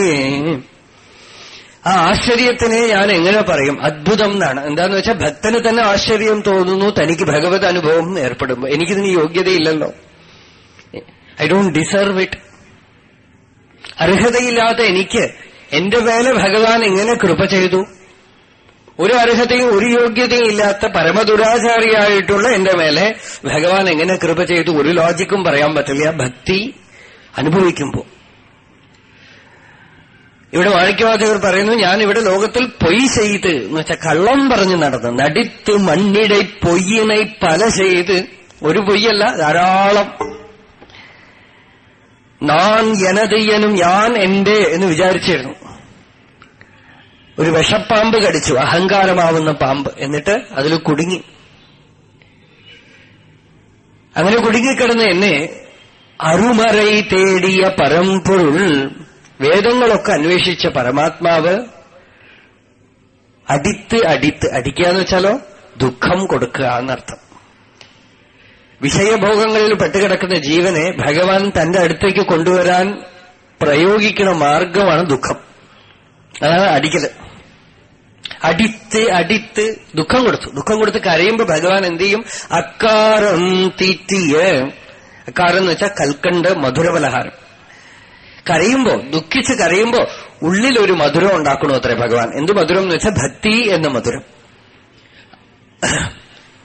ആ ആശ്ചര്യത്തിനെ ഞാൻ എങ്ങനെ പറയും അദ്ഭുതം എന്നാണ് എന്താന്ന് വെച്ചാൽ ഭക്തന് തന്നെ ആശ്ചര്യം തോന്നുന്നു തനിക്ക് ഭഗവത് അനുഭവം ഏർപ്പെടുമ്പോ എനിക്കിതിന് യോഗ്യതയില്ലല്ലോ I don't deserve it. അർഹതയില്ലാത്ത എനിക്ക് എന്റെ മേലെ ഭഗവാൻ എങ്ങനെ കൃപ ചെയ്തു? ഒരു അർഹതയും ഒരു യോഗ്യതയും ഇല്ലാത്ത പരമദുരാചാരിയായിട്ടുള്ള എന്റെ മേലെ ഭഗവാൻ എങ്ങനെ കൃപ ചെയ്തു? ഒരു ലോജിക്കും പറയാൻ പറ്റില്ല. ഭക്തി അനുഭവിക്കുമ്പോൾ. ഇവിടെ വാണിക്യവാചകർ പറയുന്നു ഞാൻ ഇവിടെ ലോകത്തിൽ പൊയ് ചെയ്ത് എന്ന് വെച്ചാൽ കള്ളം പറഞ്ഞു നടന്നു നടിത്ത് മണ്ണിടൈ പൊയ്യിനെ പല ചെയ്ത് ഒരു പൊയ്യല്ല ധാരാളം നാൻ എനതയ്യനും ഞാൻ എന്റെ എന്ന് വിചാരിച്ചിരുന്നു. ഒരു വിഷപ്പാമ്പ് കടിച്ചു അഹങ്കാരമാവുന്ന പാമ്പ്. എന്നിട്ട് അതിൽ കുടുങ്ങി. അങ്ങനെ കുടുങ്ങിക്കിടന്ന് എന്നെ അരുമറൈ തേടിയ പരമ്പൊരുൾ വേദങ്ങളൊക്കെ അന്വേഷിച്ച പരമാത്മാവ് അടിത്ത് അടിത്ത് അടിക്കുക എന്ന് വെച്ചാലോ ദുഃഖം കൊടുക്കുക എന്നർത്ഥം. വിഷയഭോഗങ്ങളിൽ പെട്ടുകിടക്കുന്ന ജീവനെ ഭഗവാൻ തന്റെ അടുത്തേക്ക് കൊണ്ടുവരാൻ പ്രയോഗിക്കുന്ന മാർഗമാണ് ദുഃഖം. അതാണ് അടിക്കൽ. അടിത്ത് അടിത്ത് ദുഃഖം കൊടുത്തു. ദുഃഖം കൊടുത്ത് കരയുമ്പോൾ ഭഗവാൻ എന്ത് ചെയ്യും? അക്കാരം തീറ്റിയ. അക്കാരം എന്ന് വെച്ചാൽ കൽക്കണ്ട് മധുരപലഹാരം. കരയുമ്പോ ദുഃഖിച്ച് കരയുമ്പോ ഉള്ളിലൊരു മധുരം ഉണ്ടാക്കണോ അത്രേ ഭഗവാൻ? എന്ത് മധുരം എന്ന് വെച്ചാൽ ഭക്തി എന്ന മധുരം.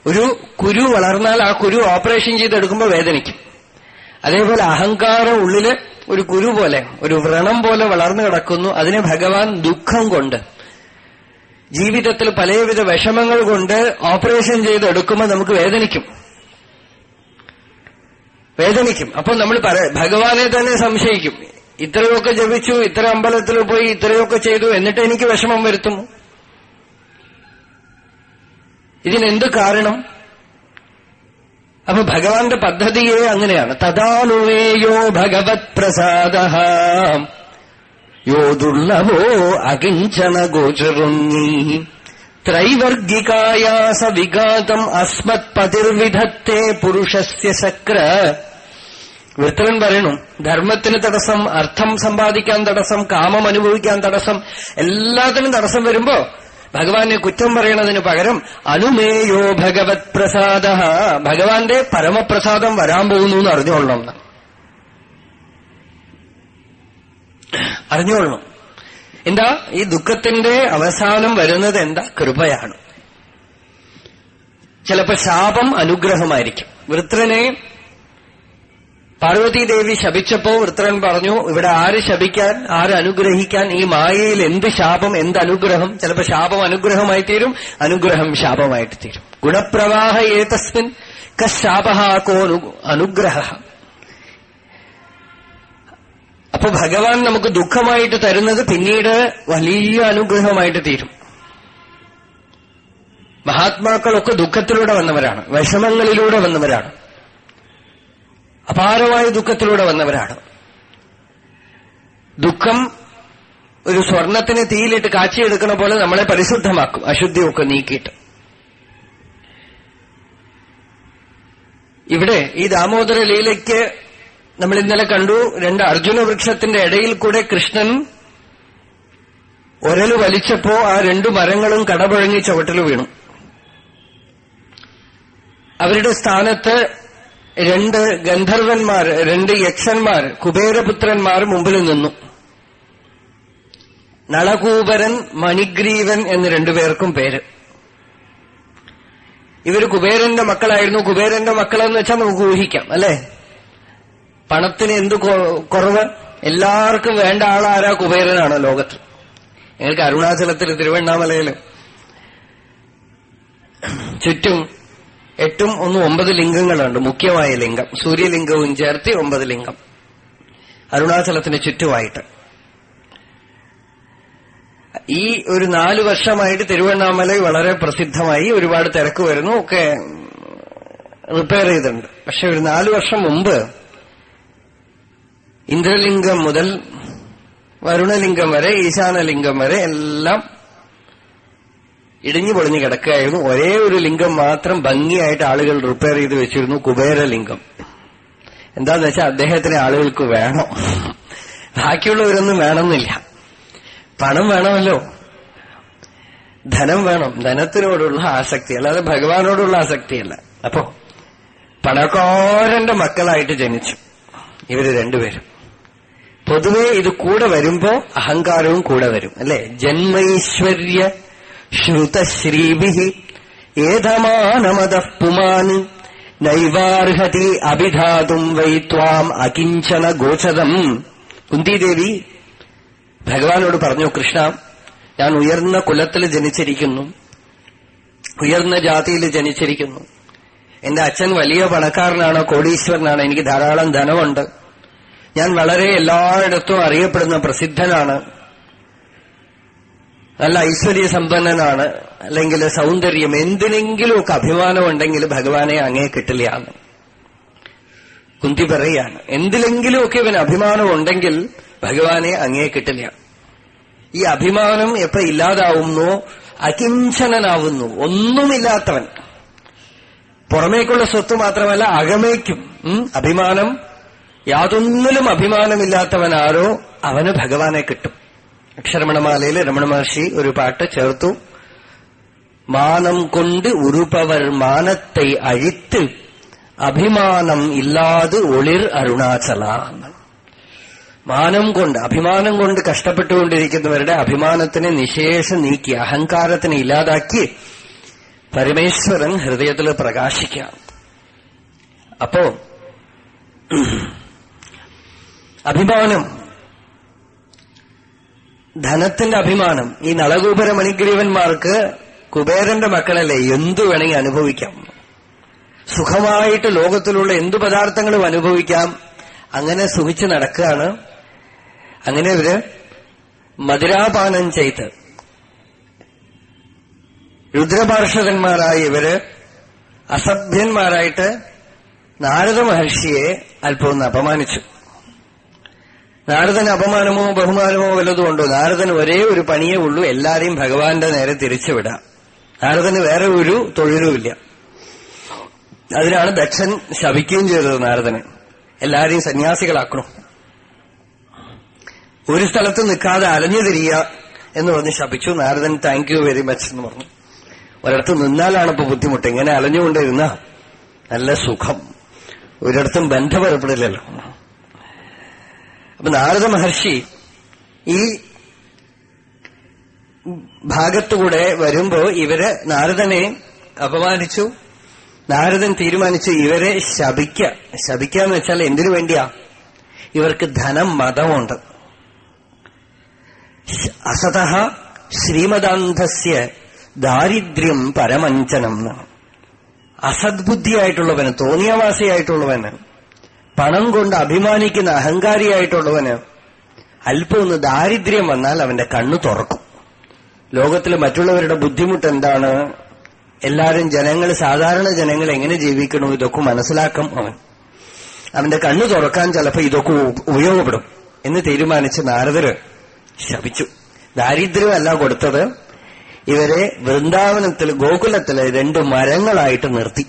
ഒരു കുരു വളർന്നാൽ ആ കുരു ഓപ്പറേഷൻ ചെയ്തെടുക്കുമ്പോൾ വേദനിക്കും. അതേപോലെ അഹങ്കാരം ഉള്ളിൽ ഒരു കുരു പോലെ ഒരു വ്രണം പോലെ വളർന്നു കിടക്കുന്നു. അതിനെ ഭഗവാൻ ദുഃഖം കൊണ്ട് ജീവിതത്തിൽ പലവിധ വിഷമങ്ങൾ കൊണ്ട് ഓപ്പറേഷൻ ചെയ്തെടുക്കുമ്പോൾ നമുക്ക് വേദനിക്കും. വേദനിക്കും. അപ്പൊ നമ്മൾ ഭഗവാനെ തന്നെ സംശയിക്കും. ഇത്രയൊക്കെ ജപിച്ചു ഇത്ര അമ്പലത്തിൽ പോയി ഇത്രയൊക്കെ ചെയ്തു എന്നിട്ട് എനിക്ക് വിഷമം വരുത്തുമോ ഇതിനെന്ത് കാരണം? അപ്പൊ ഭഗവാന്റെ പദ്ധതിയെ അങ്ങനെയാണ്. തഥാനുവേയോ ഭഗവത് പ്രസാദ യോ ദുർലഭോ അകിഞ്ചന ഗോചറുങ്ങി ത്രൈവർഗികായാസ വിഘാതം അസ്മത് പതിർവിധത്തെ പുരുഷസ്യ ശക്ര വൃത്തരൻ പറയണു ധർമ്മത്തിന് തടസ്സം അർത്ഥം സമ്പാദിക്കാൻ തടസ്സം കാമം അനുഭവിക്കാൻ തടസ്സം എല്ലാത്തിനും തടസ്സം വരുമ്പോ ഭഗവാനെ കുറ്റം പറയണതിന് പകരം അനുമേയോ ഭഗവത് പ്രസാദ ഭഗവാന്റെ പരമപ്രസാദം വരാൻ പോകുന്നു എന്ന് അറിഞ്ഞുകൊള്ളണം അറിഞ്ഞുകൊള്ളണം എന്താ? ഈ ദുഃഖത്തിന്റെ അവസാനം വരുന്നത് എന്താ? കൃപയാണ്. ചിലപ്പോ ശാപം അനുഗ്രഹമായിരിക്കും. വൃത്രനെ പാർവതീദേവി ശപിച്ചപ്പോ വൃത്രൻ പറഞ്ഞു ഇവിടെ ആര് ശപിക്കാൻ ആര് അനുഗ്രഹിക്കാൻ? ഈ മായയിൽ എന്ത് ശാപം എന്ത് അനുഗ്രഹം? ചിലപ്പോ ശാപം അനുഗ്രഹമായി തീരും അനുഗ്രഹം ശാപമായിട്ട് തീരും. ഗുണപ്രവാഹ ഏതസ്മിൻ കശാപ കോ അനുഗ്രഹ. അപ്പൊ ഭഗവാൻ നമുക്ക് ദുഃഖമായിട്ട് തരുന്നത് പിന്നീട് വലിയ അനുഗ്രഹമായിട്ട് തീരും. മഹാത്മാക്കളൊക്കെ ദുഃഖത്തിലൂടെ വന്നവരാണ് വിഷമങ്ങളിലൂടെ വന്നവരാണ്. അപാരമായ ദുഃഖത്തിലൂടെ വന്നവരാണ്. ദുഃഖം ഒരു സ്വർണത്തിന് തീയിലിട്ട് കാച്ചിയെടുക്കണ പോലെ നമ്മളെ പരിശുദ്ധമാക്കും. അശുദ്ധിയൊക്കെ നീക്കിയിട്ട്. ഇവിടെ ഈ ദാമോദര ലീലയ്ക്ക് നമ്മൾ ഇന്നലെ കണ്ടു രണ്ട് അർജുന വൃക്ഷത്തിന്റെ ഇടയിൽ കൂടെ കൃഷ്ണൻ ഒരൽ വലിച്ചപ്പോ ആ രണ്ടു മരങ്ങളും കടപുഴങ്ങി ചവിട്ടൽ വീണു. അവരുടെ സ്ഥാനത്ത് രണ്ട് ഗന്ധർവന്മാർ രണ്ട് യക്ഷന്മാർ കുബേരപുത്രന്മാർ മുമ്പിൽ നിന്നു. നളകൂപരൻ മണിഗ്രീവൻ എന്ന് രണ്ടുപേർക്കും പേര്. ഇവർ കുബേരന്റെ മക്കളായിരുന്നു. കുബേരന്റെ മക്കളെന്ന് വെച്ചാൽ നമുക്ക് ഊഹിക്കാം അല്ലെ? പണത്തിന് എന്ത് കുറവ്? എല്ലാവർക്കും വേണ്ട ആളാരാ കുബേരനാണ് ലോകത്ത്. ഞങ്ങൾക്ക് അരുണാചലത്തിൽ തിരുവണ്ണാമലയിൽ ചുറ്റും എട്ടും ഒന്നും ഒമ്പത് ലിംഗങ്ങളുണ്ട്. മുഖ്യമായ ലിംഗം സൂര്യലിംഗവും ചേർത്തി ഒമ്പത് ലിംഗം. അരുണാചലത്തിന് ചുറ്റുമായിട്ട്. ഈ ഒരു നാലു വർഷമായിട്ട് തിരുവണ്ണാമല വളരെ പ്രസിദ്ധമായി ഒരുപാട് തിരക്ക് വരുന്നു. ഒക്കെ റിപ്പയർ ചെയ്തിട്ടുണ്ട്. പക്ഷെ ഒരു നാലു വർഷം മുമ്പ് ഇന്ദ്രലിംഗം മുതൽ വരുണലിംഗം വരെ ഈശാനലിംഗം വരെ എല്ലാം ഇടിഞ്ഞു പൊളിഞ്ഞു കിടക്കുകയായിരുന്നു. ഒരേ ഒരു ലിംഗം മാത്രം ഭംഗിയായിട്ട് ആളുകൾ റിപ്പയർ ചെയ്ത് വെച്ചിരുന്നു കുബേരലിംഗം. എന്താന്ന് വെച്ചാൽ അദ്ദേഹത്തിന് ആളുകൾക്ക് വേണം? ബാക്കിയുള്ളവരൊന്നും വേണമെന്നില്ല. പണം വേണമല്ലോ. ധനം വേണം. ധനത്തിനോടുള്ള ആസക്തി അല്ലാതെ ഭഗവാനോടുള്ള ആസക്തിയല്ല. അപ്പോ പണക്കാരന്റെ മക്കളായിട്ട് ജനിച്ചു ഇവർ രണ്ടുപേരും. പൊതുവെ ഇത് കൂടെ വരുമ്പോ അഹങ്കാരവും കൂടെ വരും അല്ലെ? ജന്മൈശ്വര്യ ശ്രുതശ്രീഭി ഏതമാനമത പുമാൻ നൈവാർഹതി അഭിധാതും വൈ ത്വാം അകിഞ്ചന ഗോചരം. കുന്തിദേവി ഭഗവാനോട് പറഞ്ഞു കൃഷ്ണ ഞാൻ ഉയർന്ന കുലത്തിൽ ജനിച്ചിരിക്കുന്നു. ഉയർന്ന ജാതിയിൽ ജനിച്ചിരിക്കുന്നു. എന്റെ അച്ഛൻ വലിയ പണക്കാരനാണ് കോടീശ്വരനാണ് എനിക്ക് ധാരാളം ധനമുണ്ട്. ഞാൻ വളരെ എല്ലായിടത്തും അറിയപ്പെടുന്ന പ്രസിദ്ധനാണ്. നല്ല ഐശ്വര്യ സമ്പന്നനാണ് അല്ലെങ്കിൽ സൗന്ദര്യം എന്തിനെങ്കിലുമൊക്കെ അഭിമാനമുണ്ടെങ്കിൽ ഭഗവാനെ അങ്ങേ കിട്ടില്ലയാണ് കുന്തി പറയാണ് എന്തിലെങ്കിലുമൊക്കെ ഇവന് അഭിമാനമുണ്ടെങ്കിൽ ഭഗവാനെ അങ്ങേ കിട്ടില്ല. ഈ അഭിമാനം എപ്പോ ഇല്ലാതാവുന്നു? അകിഞ്ചനാവുന്നു ഒന്നുമില്ലാത്തവൻ. പുറമേക്കുള്ള സ്വത്ത് മാത്രമല്ല അകമേക്കും. അഭിമാനം. യാതൊന്നിലും അഭിമാനമില്ലാത്തവനാരോ അവന് ഭഗവാനെ കിട്ടും. അക്ഷരമണമാലയിൽ രമണ മഹർഷി ഒരു പാട്ട് ചേർത്തു. മാനം കൊണ്ട് ഉരുപവർ മാനത്തെ അഴിത്ത് അഭിമാനം ഇല്ലാതെ ഒളിർ അരുണാചല മാനം കൊണ്ട് അഭിമാനം കൊണ്ട് കഷ്ടപ്പെട്ടുകൊണ്ടിരിക്കുന്നവരുടെ അഭിമാനത്തിനെ നിശേഷം നീക്കി അഹങ്കാരത്തിനെ ഇല്ലാതാക്കി പരമേശ്വരൻ ഹൃദയത്തിൽ പ്രകാശിക്കാം. അപ്പോ അഭിമാനം ധനത്തിന്റെ അഭിമാനം. ഈ നളകൂപര മണിഗ്രീവന്മാർക്ക് കുബേരന്റെ മക്കളല്ലേ? എന്തു വേണമെങ്കിൽ അനുഭവിക്കാം. സുഖമായിട്ട് ലോകത്തിലുള്ള എന്തു പദാർത്ഥങ്ങളും അനുഭവിക്കാം. അങ്ങനെ സുഖിച്ച് നടക്കുകയാണ്. അങ്ങനെ ഇവർ മധുരാപാനം ചെയ്ത് രുദ്രപാർഷകന്മാരായ ഇവർ അസഭ്യന്മാരായിട്ട് നാരദ മഹർഷിയെ അല്പം അപമാനിച്ചു. നാരദന് അപമാനമോ ബഹുമാനമോ വല്ലതും ഉണ്ടോ? നാരദന് ഒരേ ഒരു പണിയേ ഉള്ളൂ. എല്ലാരെയും ഭഗവാന്റെ നേരെ തിരിച്ചുവിടാം നാരദന് വേറെ ഒരു തൊഴിലുമില്ല അതിനാണ് ദക്ഷൻ ശപിക്കുകയും ചെയ്തത് നാരദന്. എല്ലാരെയും സന്യാസികളാക്കണം. ഒരു സ്ഥലത്ത് നിൽക്കാതെ അലഞ്ഞു തിരിയുക എന്ന് പറഞ്ഞ് ശപിച്ചു. നാരദൻ താങ്ക് യു വെരി മച്ച് എന്ന് പറഞ്ഞു. ഒരിടത്ത് നിന്നാലാണ് ഇപ്പൊ ബുദ്ധിമുട്ട്. ഇങ്ങനെ അലഞ്ഞുകൊണ്ടിരുന്ന നല്ല സുഖം. ഒരിടത്തും ബന്ധപ്പെടപ്പെടില്ലല്ലോ അപ്പൊ നാരദ മഹർഷി ഈ ഭാഗത്തുകൂടെ വരുമ്പോ ഇവർ നാരദനെ അപമാനിച്ചു. നാരദൻ തീരുമാനിച്ചു ഇവരെ ശപിക്ക. ശപിക്കാന്ന് വെച്ചാൽ എന്തിനു വേണ്ടിയാ? ഇവർക്ക് ധനം മതമുണ്ട്. അസത ശ്രീമദാന്ധസ്യ ദാരിദ്ര്യം പരമഞ്ചനം എന്നാണ്. അസദ്ബുദ്ധിയായിട്ടുള്ളവന് തോന്നിയവാസിയായിട്ടുള്ളവന് പണം കൊണ്ട് അഭിമാനിക്കുന്ന അഹങ്കാരിയായിട്ടുള്ളവന് അല്പമൊന്ന് ദാരിദ്ര്യം വന്നാൽ അവന്റെ കണ്ണു തുറക്കും. ലോകത്തിലെ മറ്റുള്ളവരുടെ ബുദ്ധിമുട്ട് എന്താണ്? എല്ലാവരും ജനങ്ങൾ സാധാരണ ജനങ്ങൾ എങ്ങനെ ജീവിക്കണോ ഇതൊക്കെ മനസ്സിലാക്കും അവൻ. അവന്റെ കണ്ണു തുറക്കാൻ ചിലപ്പോൾ ഇതൊക്കെ ഉപ- ഉപയോഗപ്പെടും എന്ന് തീരുമാനിച്ച് നാരദര് ശപിച്ചു. ദാരിദ്ര്യമല്ല കൊടുത്തത്. ഇവരെ വൃന്ദാവനത്തിൽ ഗോകുലത്തിൽ രണ്ട് മരങ്ങളായിട്ട് നിർത്തി.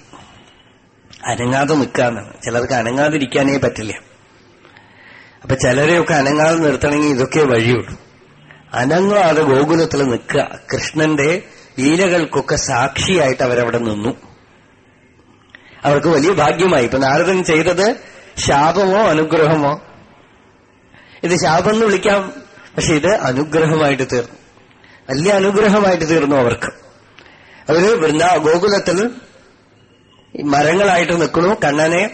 അനങ്ങാതെ നിൽക്കാന്നാണ് ചിലർക്ക് അനങ്ങാതിരിക്കാനേ പറ്റില്ല. അപ്പൊ ചിലരെയൊക്കെ അനങ്ങാതെ നിർത്തണമെങ്കിൽ ഇതൊക്കെ വഴിയുള്ളൂ. അനങ്ങാതെ ഗോകുലത്തിൽ നിൽക്കുക. കൃഷ്ണന്റെ ലീലകൾക്കൊക്കെ സാക്ഷിയായിട്ട് അവരവിടെ നിന്നു. അവർക്ക് വലിയ ഭാഗ്യമായി. ഇപ്പൊ നാരദൻ ചെയ്തത് ശാപമോ അനുഗ്രഹമോ? ഇത് ശാപം എന്ന് വിളിക്കാം. പക്ഷെ ഇത് അനുഗ്രഹമായിട്ട് തീർന്നു. വലിയ അനുഗ്രഹമായിട്ട് തീർന്നു അവർക്ക്. അവർ വൃന്ദാ ഗോകുലത്തിൽ ഈ മരങ്ങളായിട്ട് നിൽക്കണു. കണ്ണനെ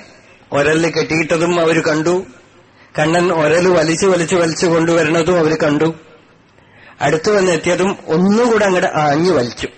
ഒരലിൽ കെട്ടിയിട്ടതും അവർ കണ്ടു. കണ്ണൻ ഒരൽ വലിച്ചു വലിച്ചു വലിച്ചു കൊണ്ടുവരണതും അവർ കണ്ടു. അടുത്തു വന്നെത്തിയതും ഒന്നുകൂടെ അങ്ങോട്ട് ആഞ്ഞു വലിച്ചു.